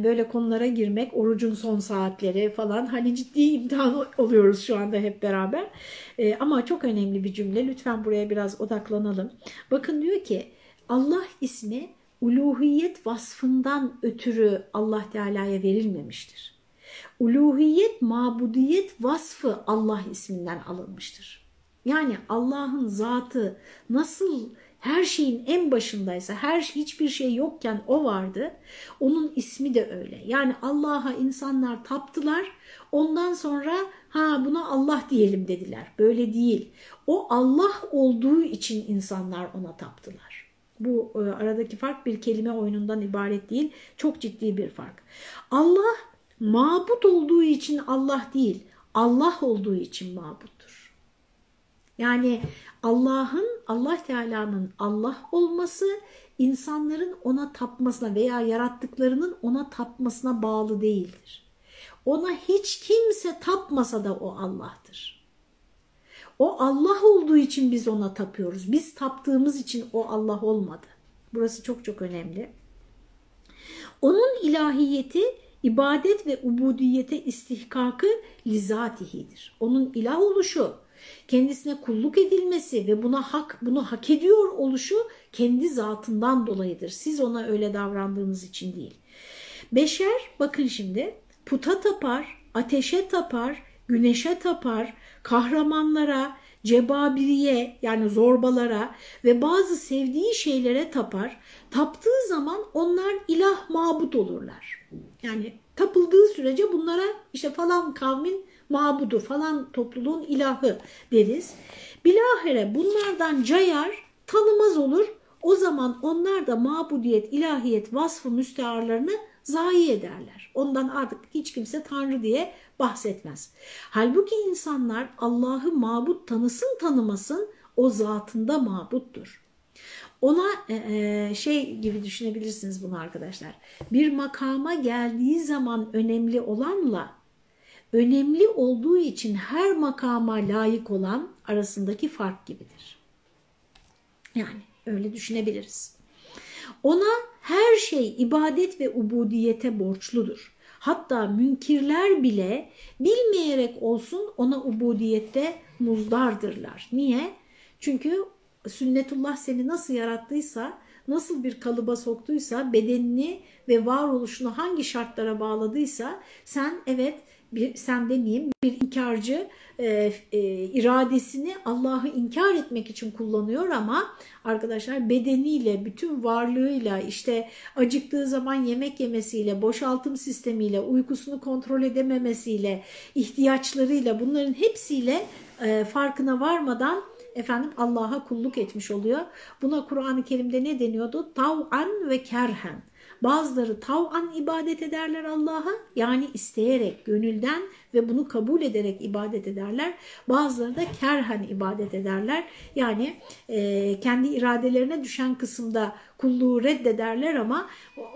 böyle konulara girmek, orucun son saatleri falan hani ciddi imtihan oluyoruz şu anda hep beraber. Ama çok önemli bir cümle. Lütfen buraya biraz odaklanalım. Bakın diyor ki Allah ismi uluhiyet vasfından ötürü Allah Teala'ya verilmemiştir. Uluhiyet, mabudiyet vasfı Allah isminden alınmıştır. Yani Allah'ın zatı nasıl her şeyin en başındaysa, her hiçbir şey yokken o vardı. Onun ismi de öyle. Yani Allah'a insanlar taptılar. Ondan sonra ha buna Allah diyelim dediler. Böyle değil. O Allah olduğu için insanlar ona taptılar. Bu e, aradaki fark bir kelime oyunundan ibaret değil. Çok ciddi bir fark. Allah mabut olduğu için Allah değil. Allah olduğu için mabuttur. Yani Allah'ın Allah Teala'nın Allah olması insanların ona tapmasına veya yarattıklarının ona tapmasına bağlı değildir. Ona hiç kimse tapmasa da o Allah'tır. O Allah olduğu için biz ona tapıyoruz. Biz taptığımız için o Allah olmadı. Burası çok çok önemli. Onun ilahiyeti ibadet ve ubudiyete istihkakı lizatihidir. Onun ilah oluşu kendisine kulluk edilmesi ve buna hak bunu hak ediyor oluşu kendi zatından dolayıdır. Siz ona öyle davrandığınız için değil. Beşer bakın şimdi puta tapar, ateşe tapar, güneşe tapar, kahramanlara, cebabiriye yani zorbalara ve bazı sevdiği şeylere tapar. Taptığı zaman onlar ilah mabut olurlar. Yani tapıldığı sürece bunlara işte falan kavmin mabudu falan topluluğun ilahı deriz. Bilahare bunlardan cayar, tanımaz olur. O zaman onlar da mabudiyet, ilahiyet vasfı müstearlarını zayi ederler. Ondan artık hiç kimse Tanrı diye bahsetmez. Halbuki insanlar Allah'ı mabut tanısın tanımasın o zatında mabuttur. Ona e, e, şey gibi düşünebilirsiniz bunu arkadaşlar. Bir makama geldiği zaman önemli olanla önemli olduğu için her makama layık olan arasındaki fark gibidir. Yani öyle düşünebiliriz. Ona her şey ibadet ve ubudiyete borçludur. Hatta münkirler bile bilmeyerek olsun ona ubudiyette muzdardırlar. Niye? Çünkü sünnetullah seni nasıl yarattıysa, nasıl bir kalıba soktuysa, bedenini ve varoluşunu hangi şartlara bağladıysa sen evet bir sen demeyeyim bir inkarcı e, e, iradesini Allah'ı inkar etmek için kullanıyor ama arkadaşlar bedeniyle bütün varlığıyla işte acıktığı zaman yemek yemesiyle boşaltım sistemiyle uykusunu kontrol edememesiyle ihtiyaçlarıyla bunların hepsiyle e, farkına varmadan efendim Allah'a kulluk etmiş oluyor. Buna Kur'an-ı Kerim'de ne deniyordu? Tav'an ve kerhen. Bazıları tav'an ibadet ederler Allah'a yani isteyerek, gönülden ve bunu kabul ederek ibadet ederler. Bazıları da kerhen ibadet ederler. Yani e, kendi iradelerine düşen kısımda kulluğu reddederler ama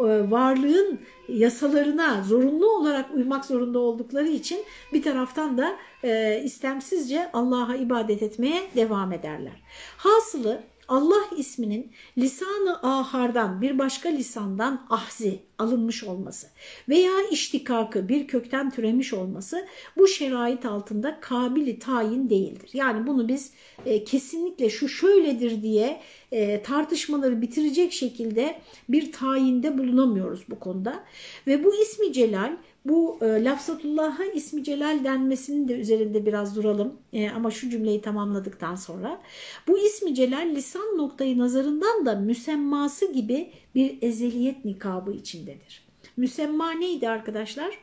e, varlığın yasalarına zorunlu olarak uymak zorunda oldukları için bir taraftan da e, istemsizce Allah'a ibadet etmeye devam ederler. Hasılı Allah isminin lisanı ahardan bir başka lisandan ahzi alınmış olması veya iştikakı bir kökten türemiş olması bu şerait altında kabili tayin değildir. Yani bunu biz e, kesinlikle şu şöyledir diye e, tartışmaları bitirecek şekilde bir tayinde bulunamıyoruz bu konuda. Ve bu ismi celal bu e, lafzatullah'a ismi celal denmesinin de üzerinde biraz duralım e, ama şu cümleyi tamamladıktan sonra. Bu ismi celal lisan noktayı nazarından da müsemması gibi bir ezeliyet nikabı içindedir. Müsemma neydi arkadaşlar?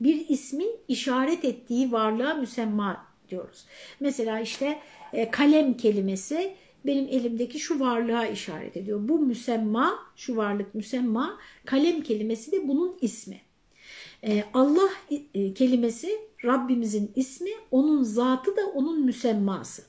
Bir ismin işaret ettiği varlığa müsemma diyoruz. Mesela işte e, kalem kelimesi benim elimdeki şu varlığa işaret ediyor. Bu müsemma, şu varlık müsemma, kalem kelimesi de bunun ismi. Ee, Allah e, kelimesi Rabbimizin ismi, onun zatı da onun müsemması.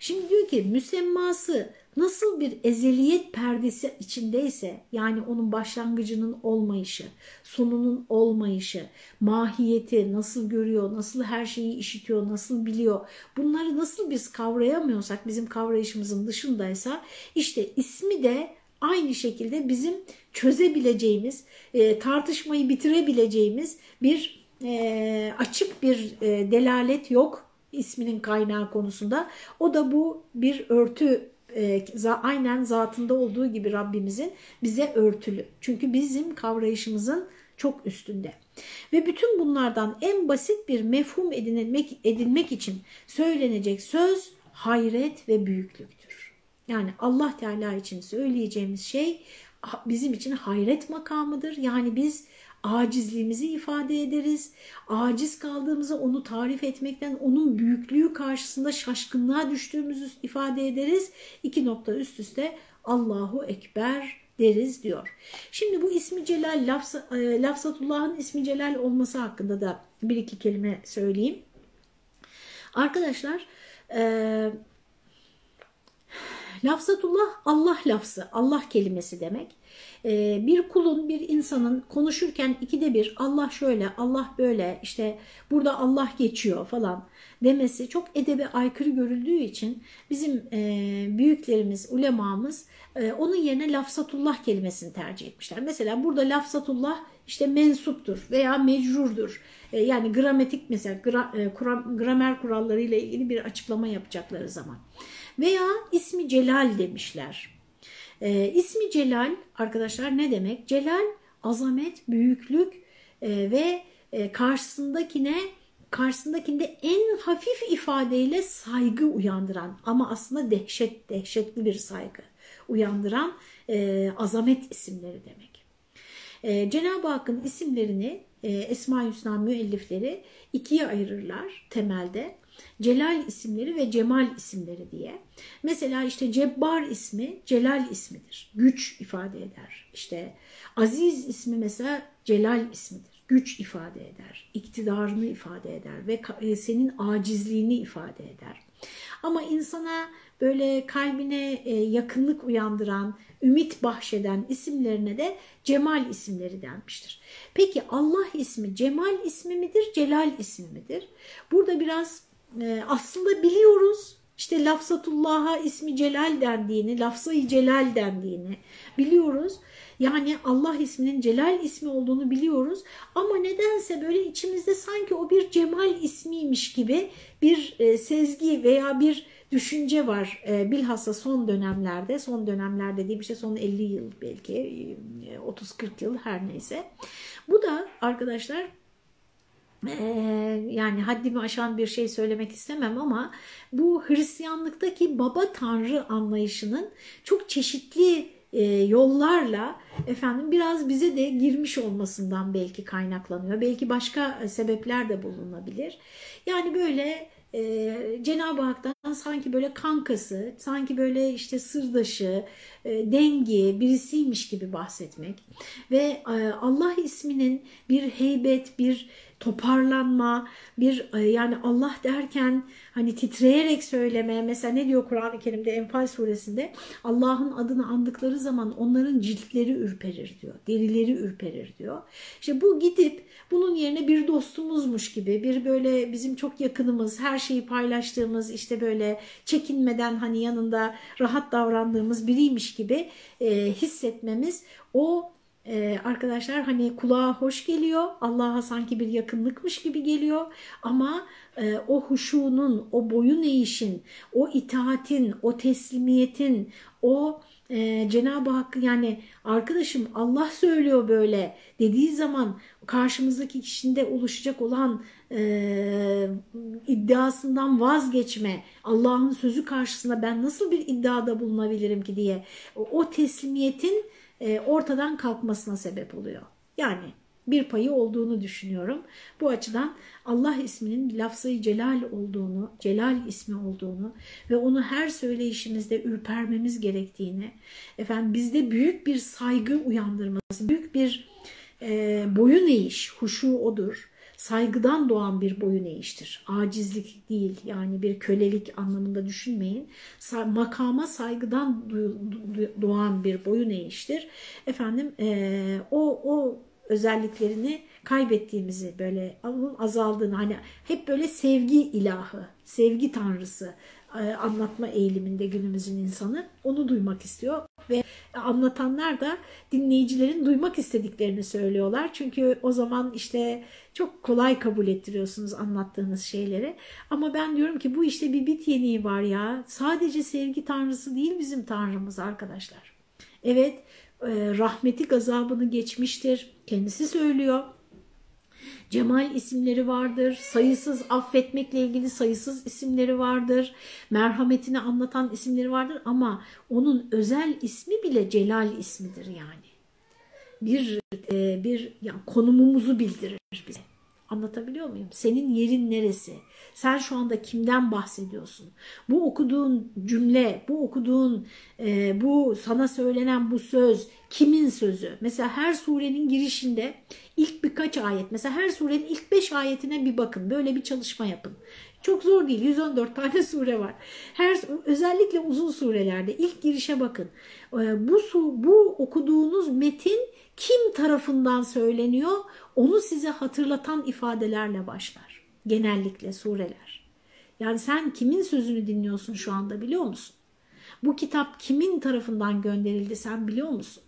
Şimdi diyor ki müsemması nasıl bir ezeliyet perdesi içindeyse yani onun başlangıcının olmayışı, sonunun olmayışı, mahiyeti nasıl görüyor, nasıl her şeyi işitiyor, nasıl biliyor bunları nasıl biz kavrayamıyorsak bizim kavrayışımızın dışındaysa işte ismi de aynı şekilde bizim çözebileceğimiz, e, tartışmayı bitirebileceğimiz bir e, açık bir e, delalet yok isminin kaynağı konusunda. O da bu bir örtü e, aynen zatında olduğu gibi Rabbimizin bize örtülü. Çünkü bizim kavrayışımızın çok üstünde. Ve bütün bunlardan en basit bir mefhum edinilmek, edilmek için söylenecek söz hayret ve büyüklüktür. Yani Allah Teala için söyleyeceğimiz şey bizim için hayret makamıdır. Yani biz acizliğimizi ifade ederiz. Aciz kaldığımızı onu tarif etmekten onun büyüklüğü karşısında şaşkınlığa düştüğümüzü ifade ederiz. İki nokta üst üste Allahu Ekber deriz diyor. Şimdi bu ismi celal, lafz, e, lafzatullah'ın ismi celal olması hakkında da bir iki kelime söyleyeyim. Arkadaşlar e, lafzatullah Allah lafzı, Allah kelimesi demek. Ee, bir kulun, bir insanın konuşurken ikide bir Allah şöyle, Allah böyle, işte burada Allah geçiyor falan demesi çok edebe aykırı görüldüğü için bizim e, büyüklerimiz, ulemamız e, onun yerine lafzatullah kelimesini tercih etmişler. Mesela burada lafzatullah işte mensuptur veya mecrurdur. E, yani gramatik mesela gra, gramer kurallarıyla ilgili bir açıklama yapacakları zaman. Veya ismi celal demişler. E, ismi Celal arkadaşlar ne demek? Celal azamet, büyüklük e, ve e, karşısındakine karşısındakinde en hafif ifadeyle saygı uyandıran ama aslında dehşet dehşetli bir saygı uyandıran e, azamet isimleri demek. E, Cenab-ı Hakk'ın isimlerini e, Esma-i Hüsna müellifleri ikiye ayırırlar temelde. Celal isimleri ve Cemal isimleri diye. Mesela işte Cebbar ismi Celal ismidir. Güç ifade eder. İşte Aziz ismi mesela Celal ismidir. Güç ifade eder. iktidarını ifade eder ve e, senin acizliğini ifade eder. Ama insana böyle kalbine e, yakınlık uyandıran, ümit bahşeden isimlerine de Cemal isimleri denmiştir. Peki Allah ismi Cemal ismi midir, Celal ismi midir? Burada biraz e, aslında biliyoruz işte lafzatullah'a ismi celal dendiğini, lafzayı celal dendiğini biliyoruz. Yani Allah isminin celal ismi olduğunu biliyoruz ama nedense böyle içimizde sanki o bir cemal ismiymiş gibi bir e, sezgi veya bir düşünce var. E, bilhassa son dönemlerde, son dönemler dediğim işte son 50 yıl belki, 30-40 e, yıl her neyse. Bu da arkadaşlar ee, yani haddimi aşan bir şey söylemek istemem ama bu Hristiyanlıktaki baba tanrı anlayışının çok çeşitli e, yollarla efendim biraz bize de girmiş olmasından belki kaynaklanıyor. Belki başka sebepler de bulunabilir. Yani böyle e, Cenab-ı Hak'tan sanki böyle kankası, sanki böyle işte sırdaşı, e, dengi birisiymiş gibi bahsetmek ve e, Allah isminin bir heybet, bir toparlanma, bir e, yani Allah derken hani titreyerek söyleme. Mesela ne diyor Kur'an-ı Kerim'de Enfal suresinde? Allah'ın adını andıkları zaman onların ciltleri ürperir diyor. Derileri ürperir diyor. İşte bu gidip bunun yerine bir dostumuzmuş gibi bir böyle bizim çok yakınımız, her şeyi paylaştığımız işte böyle çekinmeden hani yanında rahat davrandığımız biriymiş gibi e, hissetmemiz o ee, arkadaşlar hani kulağa hoş geliyor. Allah'a sanki bir yakınlıkmış gibi geliyor. Ama e, o huşunun, o boyun eğişin, o itaatin, o teslimiyetin, o e, Cenab-ı Hakk'ı yani arkadaşım Allah söylüyor böyle dediği zaman karşımızdaki kişinde oluşacak olan e, iddiasından vazgeçme, Allah'ın sözü karşısında ben nasıl bir iddiada bulunabilirim ki diye o, o teslimiyetin e, ortadan kalkmasına sebep oluyor. Yani bir payı olduğunu düşünüyorum. Bu açıdan Allah isminin lafzayı celal olduğunu, celal ismi olduğunu ve onu her söyleyişimizde ürpermemiz gerektiğini, efendim bizde büyük bir saygı uyandırması, büyük bir e, boyun eğiş, huşu odur. Saygıdan doğan bir boyun eğiştir. Acizlik değil yani bir kölelik anlamında düşünmeyin. Makama saygıdan doğan bir boyun eğiştir. Efendim e, o, o özelliklerini kaybettiğimizi böyle azaldığını hani hep böyle sevgi ilahı, sevgi tanrısı e, anlatma eğiliminde günümüzün insanı onu duymak istiyor ve anlatanlar da dinleyicilerin duymak istediklerini söylüyorlar. Çünkü o zaman işte çok kolay kabul ettiriyorsunuz anlattığınız şeyleri. Ama ben diyorum ki bu işte bir bit yeniği var ya. Sadece sevgi tanrısı değil bizim tanrımız arkadaşlar. Evet e, rahmeti gazabını geçmiştir. Kendisi söylüyor. Cemal isimleri vardır, sayısız affetmekle ilgili sayısız isimleri vardır, merhametini anlatan isimleri vardır ama onun özel ismi bile Celal ismidir yani. Bir e, bir yani konumumuzu bildirir bize. Anlatabiliyor muyum? Senin yerin neresi? Sen şu anda kimden bahsediyorsun? Bu okuduğun cümle, bu okuduğun, e, bu sana söylenen bu söz kimin sözü? Mesela her surenin girişinde ilk birkaç ayet, mesela her surenin ilk beş ayetine bir bakın. Böyle bir çalışma yapın. Çok zor değil. 114 tane sure var. Her özellikle uzun surelerde ilk girişe bakın. E, bu su, bu okuduğunuz metin kim tarafından söyleniyor? Onu size hatırlatan ifadelerle başlar genellikle sureler. Yani sen kimin sözünü dinliyorsun şu anda biliyor musun? Bu kitap kimin tarafından gönderildi sen biliyor musun?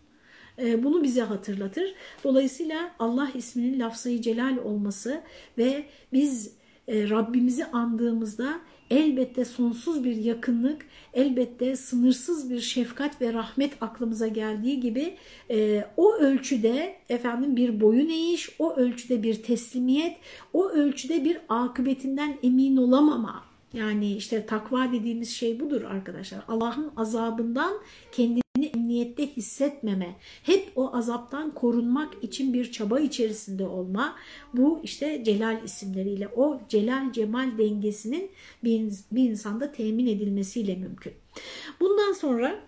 Ee, bunu bize hatırlatır. Dolayısıyla Allah isminin lafzayı celal olması ve biz e, Rabbimizi andığımızda elbette sonsuz bir yakınlık, elbette sınırsız bir şefkat ve rahmet aklımıza geldiği gibi e, o ölçüde efendim bir boyun eğiş, o ölçüde bir teslimiyet, o ölçüde bir akıbetinden emin olamama yani işte takva dediğimiz şey budur arkadaşlar. Allah'ın azabından kendini emniyette hissetmeme, hep o azaptan korunmak için bir çaba içerisinde olma. Bu işte celal isimleriyle o celal cemal dengesinin bir, bir insanda temin edilmesiyle mümkün. Bundan sonra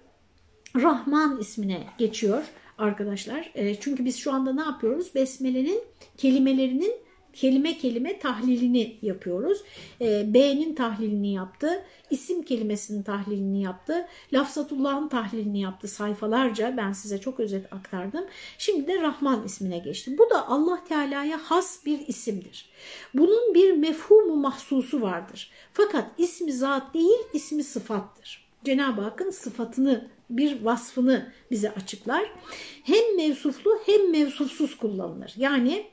Rahman ismine geçiyor arkadaşlar. E, çünkü biz şu anda ne yapıyoruz? Besmele'nin kelimelerinin kelime kelime tahlilini yapıyoruz. E, B'nin tahlilini yaptı, isim kelimesinin tahlilini yaptı, lafzatullah'ın tahlilini yaptı sayfalarca ben size çok özet aktardım. Şimdi de Rahman ismine geçtim. Bu da Allah Teala'ya has bir isimdir. Bunun bir mefhumu mahsusu vardır. Fakat ismi zat değil, ismi sıfattır. Cenab-ı Hakk'ın sıfatını bir vasfını bize açıklar. Hem mevsuflu hem mevsufsuz kullanılır. Yani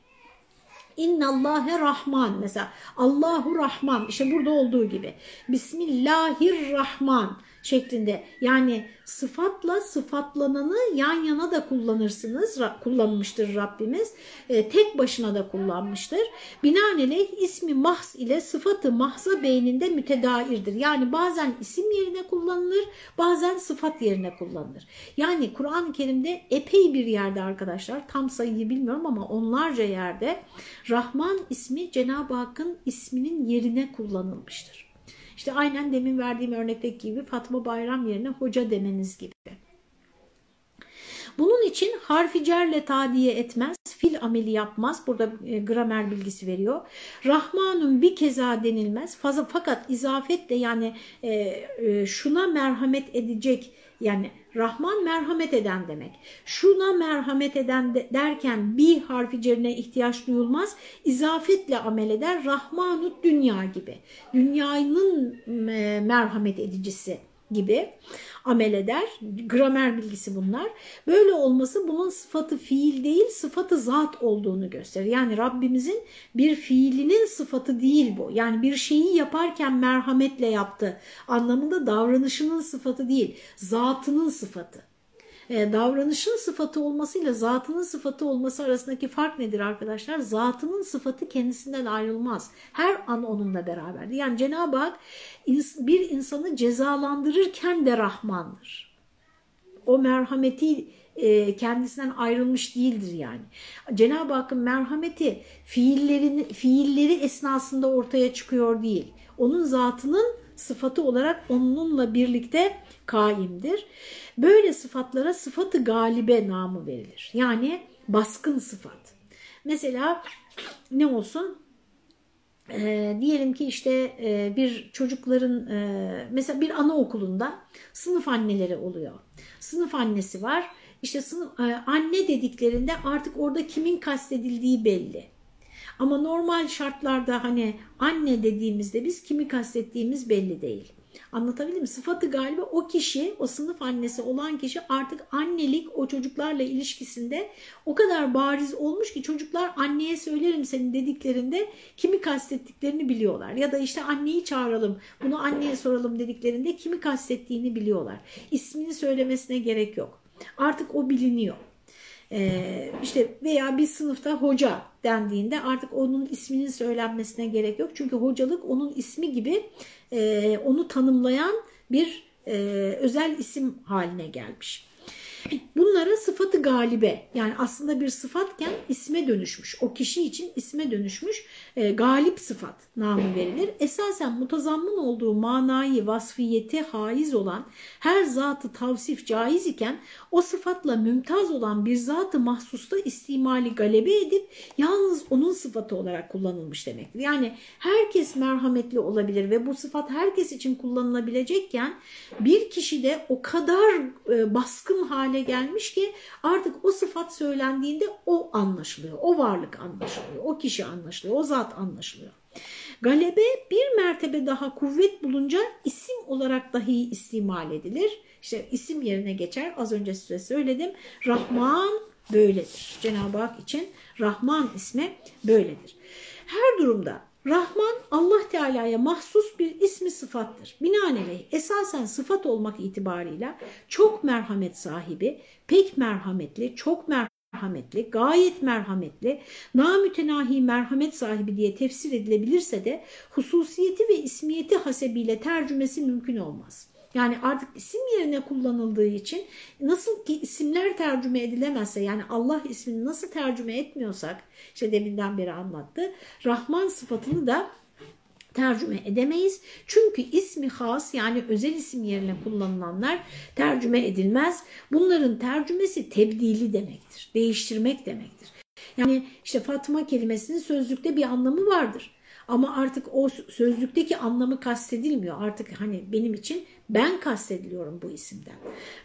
İnnallâhe Rahman. Mesela Allahu Rahman işte burada olduğu gibi. Bismillahirrahman şeklinde. Yani sıfatla sıfatlananı yan yana da kullanırsınız. Kullanmıştır Rabbimiz. E, tek başına da kullanmıştır. Binaenaleyh ismi mahz ile sıfatı mahza beyninde mütedairdir. Yani bazen isim yerine kullanılır bazen sıfat yerine kullanılır. Yani Kur'an-ı Kerim'de epey bir yerde arkadaşlar. Tam sayıyı bilmiyorum ama onlarca yerde Rahman ismi Cenab-ı Hakk'ın isminin yerine kullanılmıştır. İşte aynen demin verdiğim örnekteki gibi Fatma Bayram yerine hoca demeniz gibi. Bunun için harfi cerle tadiye etmez, fil ameli yapmaz. Burada e, gramer bilgisi veriyor. Rahmanun bir keza denilmez. Fazla, fakat izafetle yani e, e, şuna merhamet edecek yani Rahman merhamet eden demek. Şuna merhamet eden de, derken bir harfi cerine ihtiyaç duyulmaz. İzafetle amel eder. Rahmanut dünya gibi. Dünyanın e, merhamet edicisi gibi amel eder. Gramer bilgisi bunlar. Böyle olması bunun sıfatı fiil değil sıfatı zat olduğunu gösterir. Yani Rabbimizin bir fiilinin sıfatı değil bu. Yani bir şeyi yaparken merhametle yaptı anlamında davranışının sıfatı değil zatının sıfatı. E, davranışın sıfatı olmasıyla zatının sıfatı olması arasındaki fark nedir arkadaşlar? Zatının sıfatı kendisinden ayrılmaz. Her an onunla beraberdir. Yani Cenab-ı Hak bir insanı cezalandırırken de Rahmandır. O merhameti e, kendisinden ayrılmış değildir yani. Cenab-ı Hakk'ın merhameti fiillerin, fiilleri esnasında ortaya çıkıyor değil. Onun zatının sıfatı olarak onunla birlikte kaimdir. Böyle sıfatlara sıfatı galibe namı verilir. Yani baskın sıfat. Mesela ne olsun? E, diyelim ki işte e, bir çocukların e, mesela bir anaokulunda sınıf anneleri oluyor. Sınıf annesi var. İşte sınıf, e, anne dediklerinde artık orada kimin kastedildiği belli. Ama normal şartlarda hani anne dediğimizde biz kimi kastettiğimiz belli değil. Anlatabildim mi? Sıfatı galiba o kişi, o sınıf annesi olan kişi artık annelik o çocuklarla ilişkisinde o kadar bariz olmuş ki çocuklar anneye söylerim senin dediklerinde kimi kastettiklerini biliyorlar. Ya da işte anneyi çağıralım, bunu anneye soralım dediklerinde kimi kastettiğini biliyorlar. İsmini söylemesine gerek yok. Artık o biliniyor. Ee, işte veya bir sınıfta hoca dendiğinde artık onun isminin söylenmesine gerek yok. Çünkü hocalık onun ismi gibi e, onu tanımlayan bir e, özel isim haline gelmiş. Bunlara sıfatı galibe yani aslında bir sıfatken isme dönüşmüş. O kişi için isme dönüşmüş e, galip sıfat namı verilir. Esasen mutazammın olduğu manayı vasfiyete haiz olan her zatı tavsif caiz iken o sıfatla mümtaz olan bir zatı mahsusta istimali galebe edip yalnız onun sıfatı olarak kullanılmış demektir. Yani herkes merhametli olabilir ve bu sıfat herkes için kullanılabilecekken bir kişide o kadar e, baskın hale gelmiş ki artık o sıfat söylendiğinde o anlaşılıyor. O varlık anlaşılıyor. O kişi anlaşılıyor. O zat anlaşılıyor. Galebe bir mertebe daha kuvvet bulunca isim olarak dahi istimal edilir. İşte isim yerine geçer. Az önce size söyledim. Rahman böyledir. Cenab-ı Hak için Rahman ismi böyledir. Her durumda Rahman Allah Teala'ya mahsus bir ismi sıfattır. Binaenaleyh esasen sıfat olmak itibarıyla çok merhamet sahibi, pek merhametli, çok merhametli, gayet merhametli, namütenahi merhamet sahibi diye tefsir edilebilirse de hususiyeti ve ismiyeti hasebiyle tercümesi mümkün olmaz. Yani artık isim yerine kullanıldığı için nasıl ki isimler tercüme edilemezse yani Allah ismini nasıl tercüme etmiyorsak işte deminden beri anlattı. Rahman sıfatını da tercüme edemeyiz. Çünkü ismi has yani özel isim yerine kullanılanlar tercüme edilmez. Bunların tercümesi tebdili demektir. Değiştirmek demektir. Yani işte Fatma kelimesinin sözlükte bir anlamı vardır. Ama artık o sözlükteki anlamı kastedilmiyor. Artık hani benim için ben kastediliyorum bu isimden.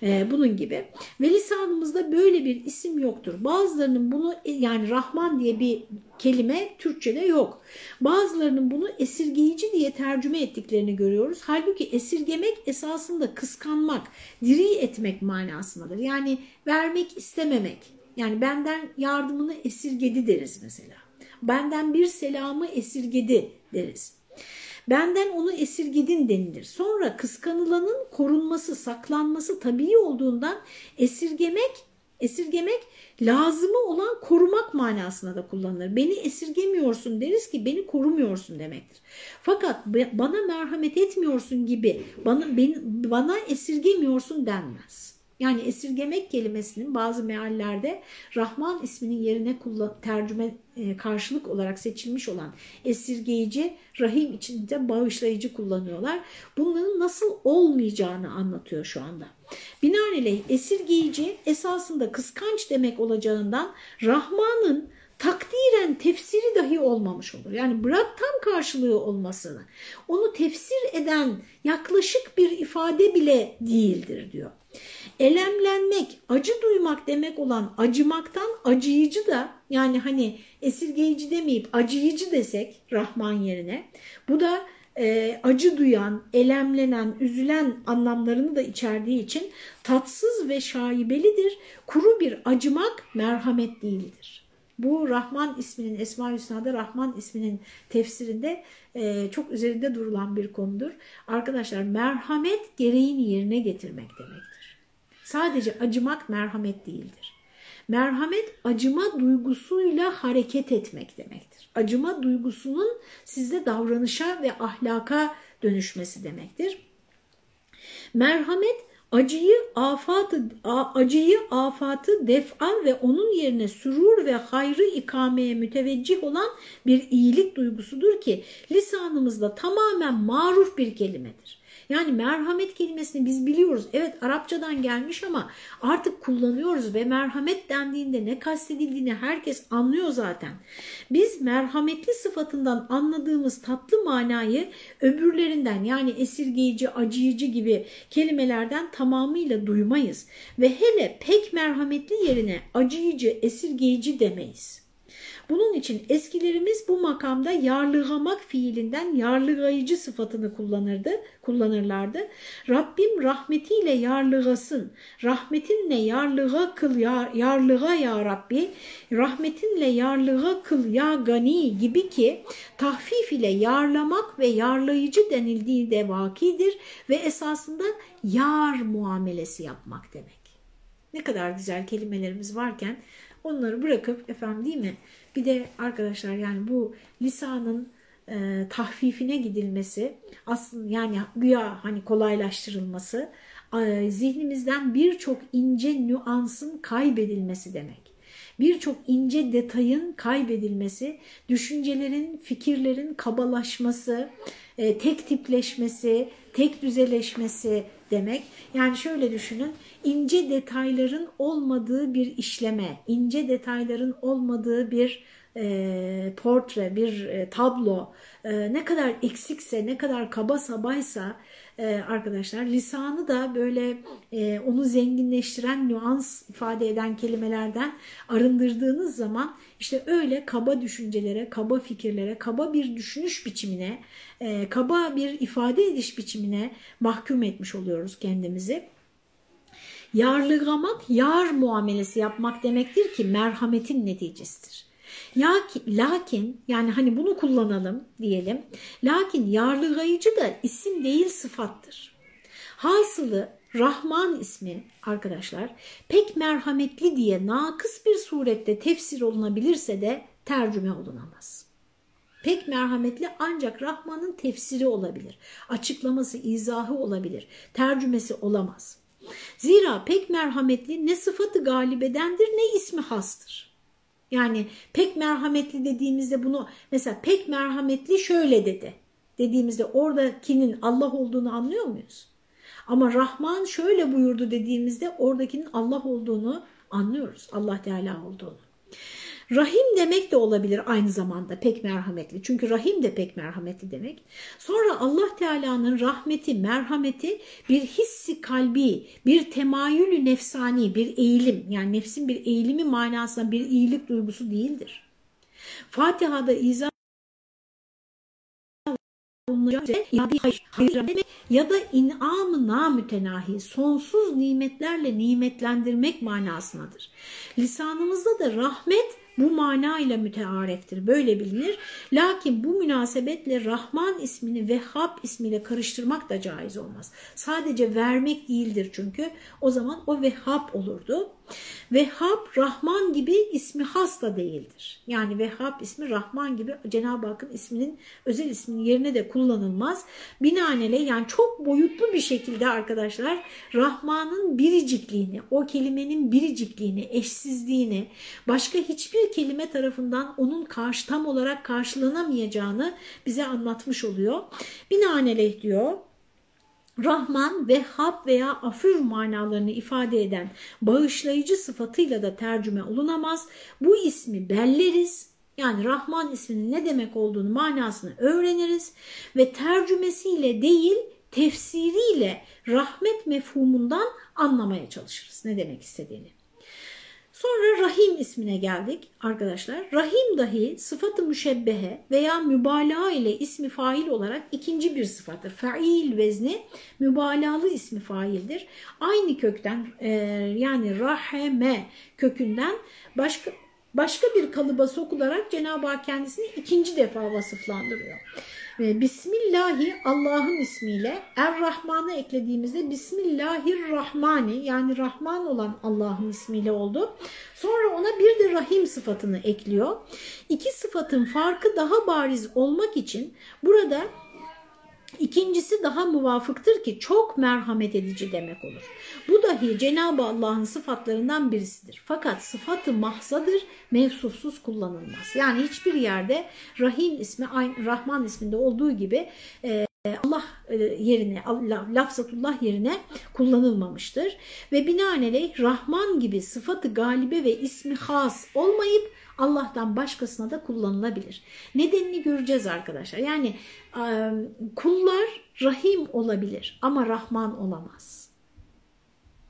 Ee, bunun gibi. Ve lisanımızda böyle bir isim yoktur. Bazılarının bunu yani Rahman diye bir kelime Türkçe'de yok. Bazılarının bunu esirgeyici diye tercüme ettiklerini görüyoruz. Halbuki esirgemek esasında kıskanmak, diri etmek manasındadır. Yani vermek istememek. Yani benden yardımını esirgedi deriz mesela. Benden bir selamı esirgedi deriz. Benden onu esirgedin denilir. Sonra kıskanılanın korunması, saklanması tabii olduğundan esirgemek, esirgemek lazımı olan korumak manasına da kullanılır. Beni esirgemiyorsun deriz ki beni korumuyorsun demektir. Fakat bana merhamet etmiyorsun gibi bana, bana esirgemiyorsun denmez. Yani esirgemek kelimesinin bazı meallerde Rahman isminin yerine tercüme e, karşılık olarak seçilmiş olan esirgeyici, rahim içinde bağışlayıcı kullanıyorlar. Bunların nasıl olmayacağını anlatıyor şu anda. Binaenaleyh esirgeyici esasında kıskanç demek olacağından Rahman'ın takdiren tefsiri dahi olmamış olur. Yani bırak tam karşılığı olmasını. Onu tefsir eden yaklaşık bir ifade bile değildir diyor. Elemlenmek, acı duymak demek olan acımaktan acıyıcı da yani hani esirgeyici demeyip acıyıcı desek Rahman yerine bu da e, acı duyan, elemlenen, üzülen anlamlarını da içerdiği için tatsız ve şaibelidir. Kuru bir acımak merhamet değildir. Bu Rahman isminin, Esma-ül Hüsna'da Rahman isminin tefsirinde e, çok üzerinde durulan bir konudur. Arkadaşlar merhamet gereğini yerine getirmek demektir. Sadece acımak merhamet değildir. Merhamet acıma duygusuyla hareket etmek demektir. Acıma duygusunun sizde davranışa ve ahlaka dönüşmesi demektir. Merhamet acıyı afatı acıyı afatı def'an ve onun yerine sürur ve hayrı ikameye müteveccih olan bir iyilik duygusudur ki lisanımızda tamamen maruf bir kelimedir. Yani merhamet kelimesini biz biliyoruz. Evet Arapçadan gelmiş ama artık kullanıyoruz ve merhamet dendiğinde ne kastedildiğini herkes anlıyor zaten. Biz merhametli sıfatından anladığımız tatlı manayı öbürlerinden yani esirgeyici, acıyıcı gibi kelimelerden tamamıyla duymayız. Ve hele pek merhametli yerine acıyıcı, esirgeyici demeyiz. Bunun için eskilerimiz bu makamda yarlıgamak fiilinden yarlıgayıcı sıfatını kullanırdı, kullanırlardı. Rabbim rahmetiyle yarlıgasın, rahmetinle yarlıga kıl ya, yarlıga ya Rabbi, rahmetinle yarlıga kıl ya gani gibi ki tahfif ile yarlamak ve yarlayıcı denildiği de vakidir ve esasında yar muamelesi yapmak demek. Ne kadar güzel kelimelerimiz varken onları bırakıp efendim değil mi bir de arkadaşlar yani bu lisanın e, tahfifine gidilmesi aslında yani güya hani kolaylaştırılması e, zihnimizden birçok ince nüansın kaybedilmesi demek. Birçok ince detayın kaybedilmesi, düşüncelerin, fikirlerin kabalaşması, e, tek tipleşmesi, tek düzeleşmesi demek. Yani şöyle düşünün, ince detayların olmadığı bir işleme, ince detayların olmadığı bir e, portre, bir e, tablo e, ne kadar eksikse, ne kadar kaba sabaysa e, arkadaşlar lisanı da böyle e, onu zenginleştiren, nüans ifade eden kelimelerden arındırdığınız zaman işte öyle kaba düşüncelere, kaba fikirlere, kaba bir düşünüş biçimine, e, kaba bir ifade ediş biçimine mahkum etmiş oluyoruz kendimizi. Yarlıgamak, yar muamelesi yapmak demektir ki merhametin neticesidir. Ya, lakin yani hani bunu kullanalım diyelim. Lakin yarlıgayıcı da isim değil sıfattır. Hasılı Rahman ismi arkadaşlar pek merhametli diye nakıs bir surette tefsir olunabilirse de tercüme olunamaz. Pek merhametli ancak Rahman'ın tefsiri olabilir. Açıklaması, izahı olabilir. Tercümesi olamaz. Zira pek merhametli ne sıfatı galibedendir ne ismi hastır. Yani pek merhametli dediğimizde bunu mesela pek merhametli şöyle dedi dediğimizde oradakinin Allah olduğunu anlıyor muyuz? Ama Rahman şöyle buyurdu dediğimizde oradakinin Allah olduğunu anlıyoruz. Allah Teala olduğunu. Rahim demek de olabilir aynı zamanda pek merhametli. Çünkü rahim de pek merhametli demek. Sonra Allah Teala'nın rahmeti, merhameti bir hissi kalbi, bir temayülü nefsani, bir eğilim yani nefsin bir eğilimi manasında bir iyilik duygusu değildir. Fatiha'da izah ya da inamı namütenahi sonsuz nimetlerle nimetlendirmek manasındadır. Lisanımızda da rahmet bu mana ile müteareftir. Böyle bilinir. Lakin bu münasebetle Rahman ismini Vehhab ismiyle karıştırmak da caiz olmaz. Sadece vermek değildir çünkü. O zaman o Vehhab olurdu. Vehhab Rahman gibi ismi has da değildir. Yani Vehhab ismi Rahman gibi Cenab-ı Hakk'ın isminin özel isminin yerine de kullanılmaz. Binaenaleyh yani çok boyutlu bir şekilde arkadaşlar Rahman'ın biricikliğini, o kelimenin biricikliğini, eşsizliğini, başka hiçbir kelime tarafından onun karşı tam olarak karşılanamayacağını bize anlatmış oluyor. Binaenaleyh diyor Rahman, Vehhab veya Afür manalarını ifade eden bağışlayıcı sıfatıyla da tercüme olunamaz. Bu ismi belleriz. Yani Rahman isminin ne demek olduğunu manasını öğreniriz ve tercümesiyle değil tefsiriyle rahmet mefhumundan anlamaya çalışırız ne demek istediğini. Sonra Rahim ismine geldik arkadaşlar. Rahim dahi sıfatı müşebbehe veya mübalağa ile ismi fail olarak ikinci bir sıfattır. Fail vezni mübalağalı ismi faildir. Aynı kökten e, yani raheme kökünden başka başka bir kalıba sokularak Cenab-ı Hak kendisini ikinci defa vasıflandırıyor. Bismillahi Allah'ın ismiyle Er-Rahman'ı eklediğimizde Bismillahirrahmani yani Rahman olan Allah'ın ismiyle oldu. Sonra ona bir de Rahim sıfatını ekliyor. İki sıfatın farkı daha bariz olmak için burada İkincisi daha muvafıktır ki çok merhamet edici demek olur. Bu dahi Cenab-ı Allah'ın sıfatlarından birisidir. Fakat sıfatı mahzadır, mevsufsuz kullanılmaz. Yani hiçbir yerde Rahim ismi, Rahman isminde olduğu gibi e, Allah e, yerine, lafzatullah yerine kullanılmamıştır. Ve binaenaleyh Rahman gibi sıfatı galibe ve ismi has olmayıp Allah'tan başkasına da kullanılabilir. Nedenini göreceğiz arkadaşlar. Yani kullar rahim olabilir ama rahman olamaz.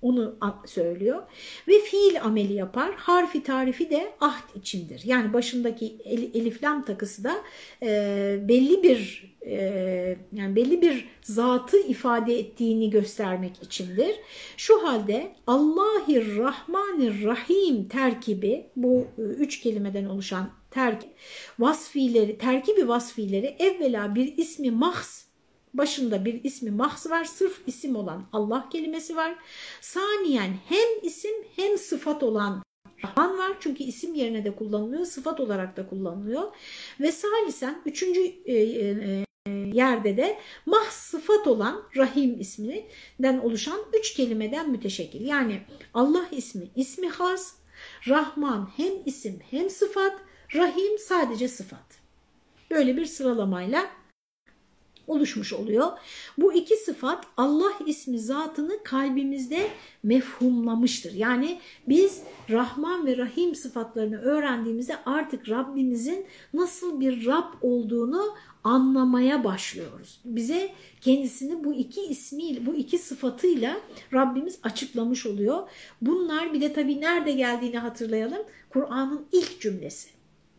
Onu söylüyor. Ve fiil ameli yapar. Harfi tarifi de ahd içindir. Yani başındaki elif lam takısı da e, belli bir e, yani belli bir zatı ifade ettiğini göstermek içindir. Şu halde Allahir Rahmanir Rahim terkibi bu e, üç kelimeden oluşan terkip vasfileri, terkibi vasfileri evvela bir ismi mahs Başında bir ismi mahz var. Sırf isim olan Allah kelimesi var. Saniyen hem isim hem sıfat olan Rahman var. Çünkü isim yerine de kullanılıyor. Sıfat olarak da kullanılıyor. Ve salisen üçüncü e, e, e, yerde de mah sıfat olan Rahim isminden oluşan üç kelimeden müteşekkil. Yani Allah ismi, ismi has, Rahman hem isim hem sıfat, Rahim sadece sıfat. Böyle bir sıralamayla oluşmuş oluyor. Bu iki sıfat Allah ismi zatını kalbimizde mefhumlamıştır. Yani biz Rahman ve Rahim sıfatlarını öğrendiğimizde artık Rabbimizin nasıl bir Rab olduğunu anlamaya başlıyoruz. Bize kendisini bu iki ismiyle, bu iki sıfatıyla Rabbimiz açıklamış oluyor. Bunlar bir de tabii nerede geldiğini hatırlayalım. Kur'an'ın ilk cümlesi.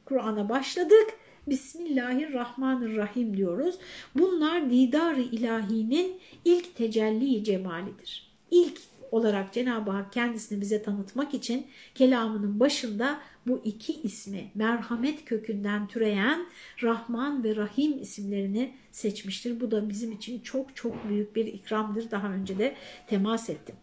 Kur'an'a başladık Bismillahirrahmanirrahim diyoruz. Bunlar didar-ı ilahinin ilk tecelli cemalidir. İlk olarak Cenab-ı Hak kendisini bize tanıtmak için kelamının başında bu iki ismi merhamet kökünden türeyen Rahman ve Rahim isimlerini seçmiştir. Bu da bizim için çok çok büyük bir ikramdır. Daha önce de temas ettim.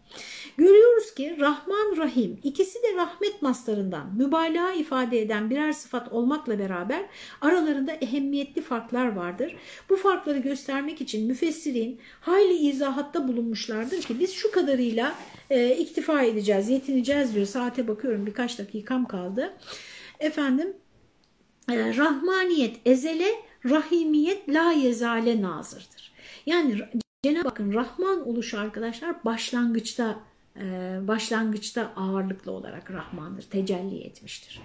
Görüyoruz ki Rahman, Rahim ikisi de rahmet maslarından mübalağa ifade eden birer sıfat olmakla beraber aralarında ehemmiyetli farklar vardır. Bu farkları göstermek için müfessirin hayli izahatta bulunmuşlardır ki biz şu kadarıyla e, iktifa edeceğiz, yetineceğiz diyor. Saate bakıyorum birkaç dakikam kaldı. Efendim e, rahmaniyet ezele, rahimiyet la yezale nazırdır. Yani Cenab-ı Hakk'ın Rahman oluşu arkadaşlar başlangıçta e, başlangıçta ağırlıklı olarak Rahmandır, tecelli etmiştir.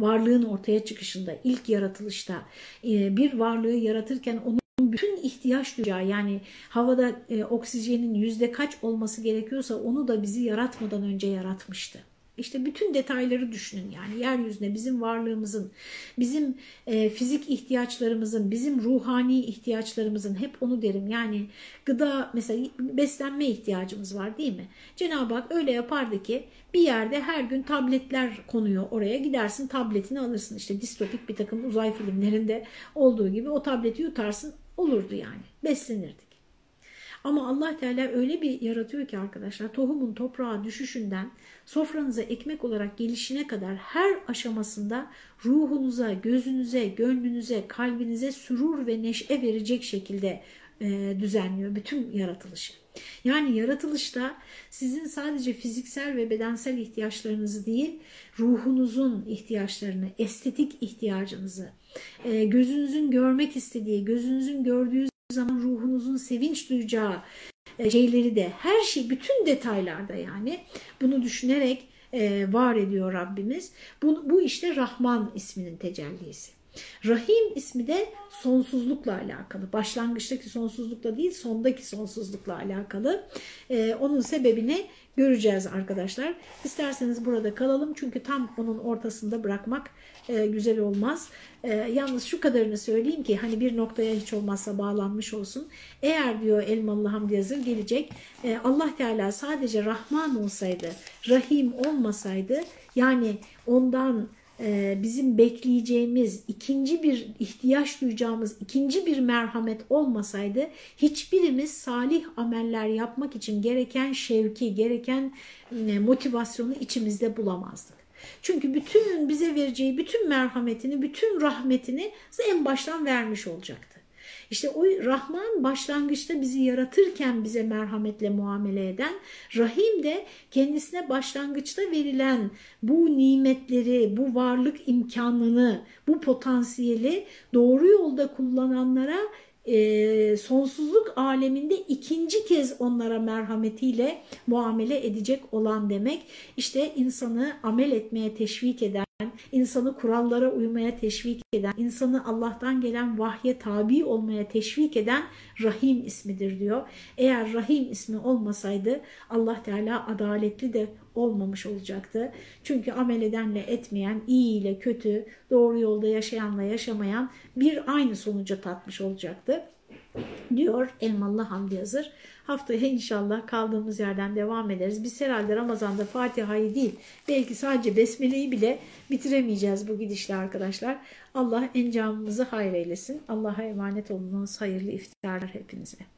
Varlığın ortaya çıkışında, ilk yaratılışta e, bir varlığı yaratırken onun bütün ihtiyaç duyacağı yani havada e, oksijenin yüzde kaç olması gerekiyorsa onu da bizi yaratmadan önce yaratmıştı. İşte bütün detayları düşünün yani yeryüzüne bizim varlığımızın, bizim e, fizik ihtiyaçlarımızın, bizim ruhani ihtiyaçlarımızın hep onu derim. Yani gıda mesela beslenme ihtiyacımız var değil mi? Cenab-ı Hak öyle yapardı ki bir yerde her gün tabletler konuyor oraya gidersin tabletini alırsın. İşte distopik bir takım uzay filmlerinde olduğu gibi o tableti yutarsın olurdu yani beslenirdik. Ama Allah Teala öyle bir yaratıyor ki arkadaşlar tohumun toprağa düşüşünden sofranıza ekmek olarak gelişine kadar her aşamasında ruhunuza, gözünüze, gönlünüze, kalbinize sürur ve neşe verecek şekilde e, düzenliyor bütün yaratılışı. Yani yaratılışta sizin sadece fiziksel ve bedensel ihtiyaçlarınızı değil, ruhunuzun ihtiyaçlarını, estetik ihtiyacınızı, e, gözünüzün görmek istediği, gözünüzün gördüğü zaman ruhunuzun sevinç duyacağı e, şeyleri de her şey bütün detaylarda yani bunu düşünerek e, var ediyor Rabbimiz. Bu, bu işte Rahman isminin tecellisi. Rahim ismi de sonsuzlukla alakalı. Başlangıçtaki sonsuzlukla değil sondaki sonsuzlukla alakalı. Ee, onun sebebini göreceğiz arkadaşlar. İsterseniz burada kalalım çünkü tam onun ortasında bırakmak e, güzel olmaz. E, yalnız şu kadarını söyleyeyim ki hani bir noktaya hiç olmazsa bağlanmış olsun. Eğer diyor Elmalı Hamdi Yazır gelecek e, Allah Teala sadece Rahman olsaydı, Rahim olmasaydı yani ondan bizim bekleyeceğimiz, ikinci bir ihtiyaç duyacağımız ikinci bir merhamet olmasaydı hiçbirimiz salih ameller yapmak için gereken şevki, gereken e, motivasyonu içimizde bulamazdık. Çünkü bütün bize vereceği bütün merhametini, bütün rahmetini en baştan vermiş olacaktı. İşte o Rahman başlangıçta bizi yaratırken bize merhametle muamele eden, Rahim de kendisine başlangıçta verilen bu nimetleri, bu varlık imkanını, bu potansiyeli doğru yolda kullananlara e, sonsuzluk aleminde ikinci kez onlara merhametiyle muamele edecek olan demek. İşte insanı amel etmeye teşvik eden, insanı kurallara uymaya teşvik eden, insanı Allah'tan gelen vahye tabi olmaya teşvik eden Rahim ismidir diyor. Eğer Rahim ismi olmasaydı Allah Teala adaletli de olmamış olacaktı. Çünkü amel edenle etmeyen, iyi ile kötü, doğru yolda yaşayanla yaşamayan bir aynı sonuca tatmış olacaktı diyor Elmalı Hamdi Yazır. Haftaya inşallah kaldığımız yerden devam ederiz. Biz herhalde Ramazan'da Fatiha'yı değil belki sadece Besmele'yi bile bitiremeyeceğiz bu gidişle arkadaşlar. Allah encamımızı hayır eylesin. Allah'a emanet olunuz. Hayırlı iftarlar hepinize.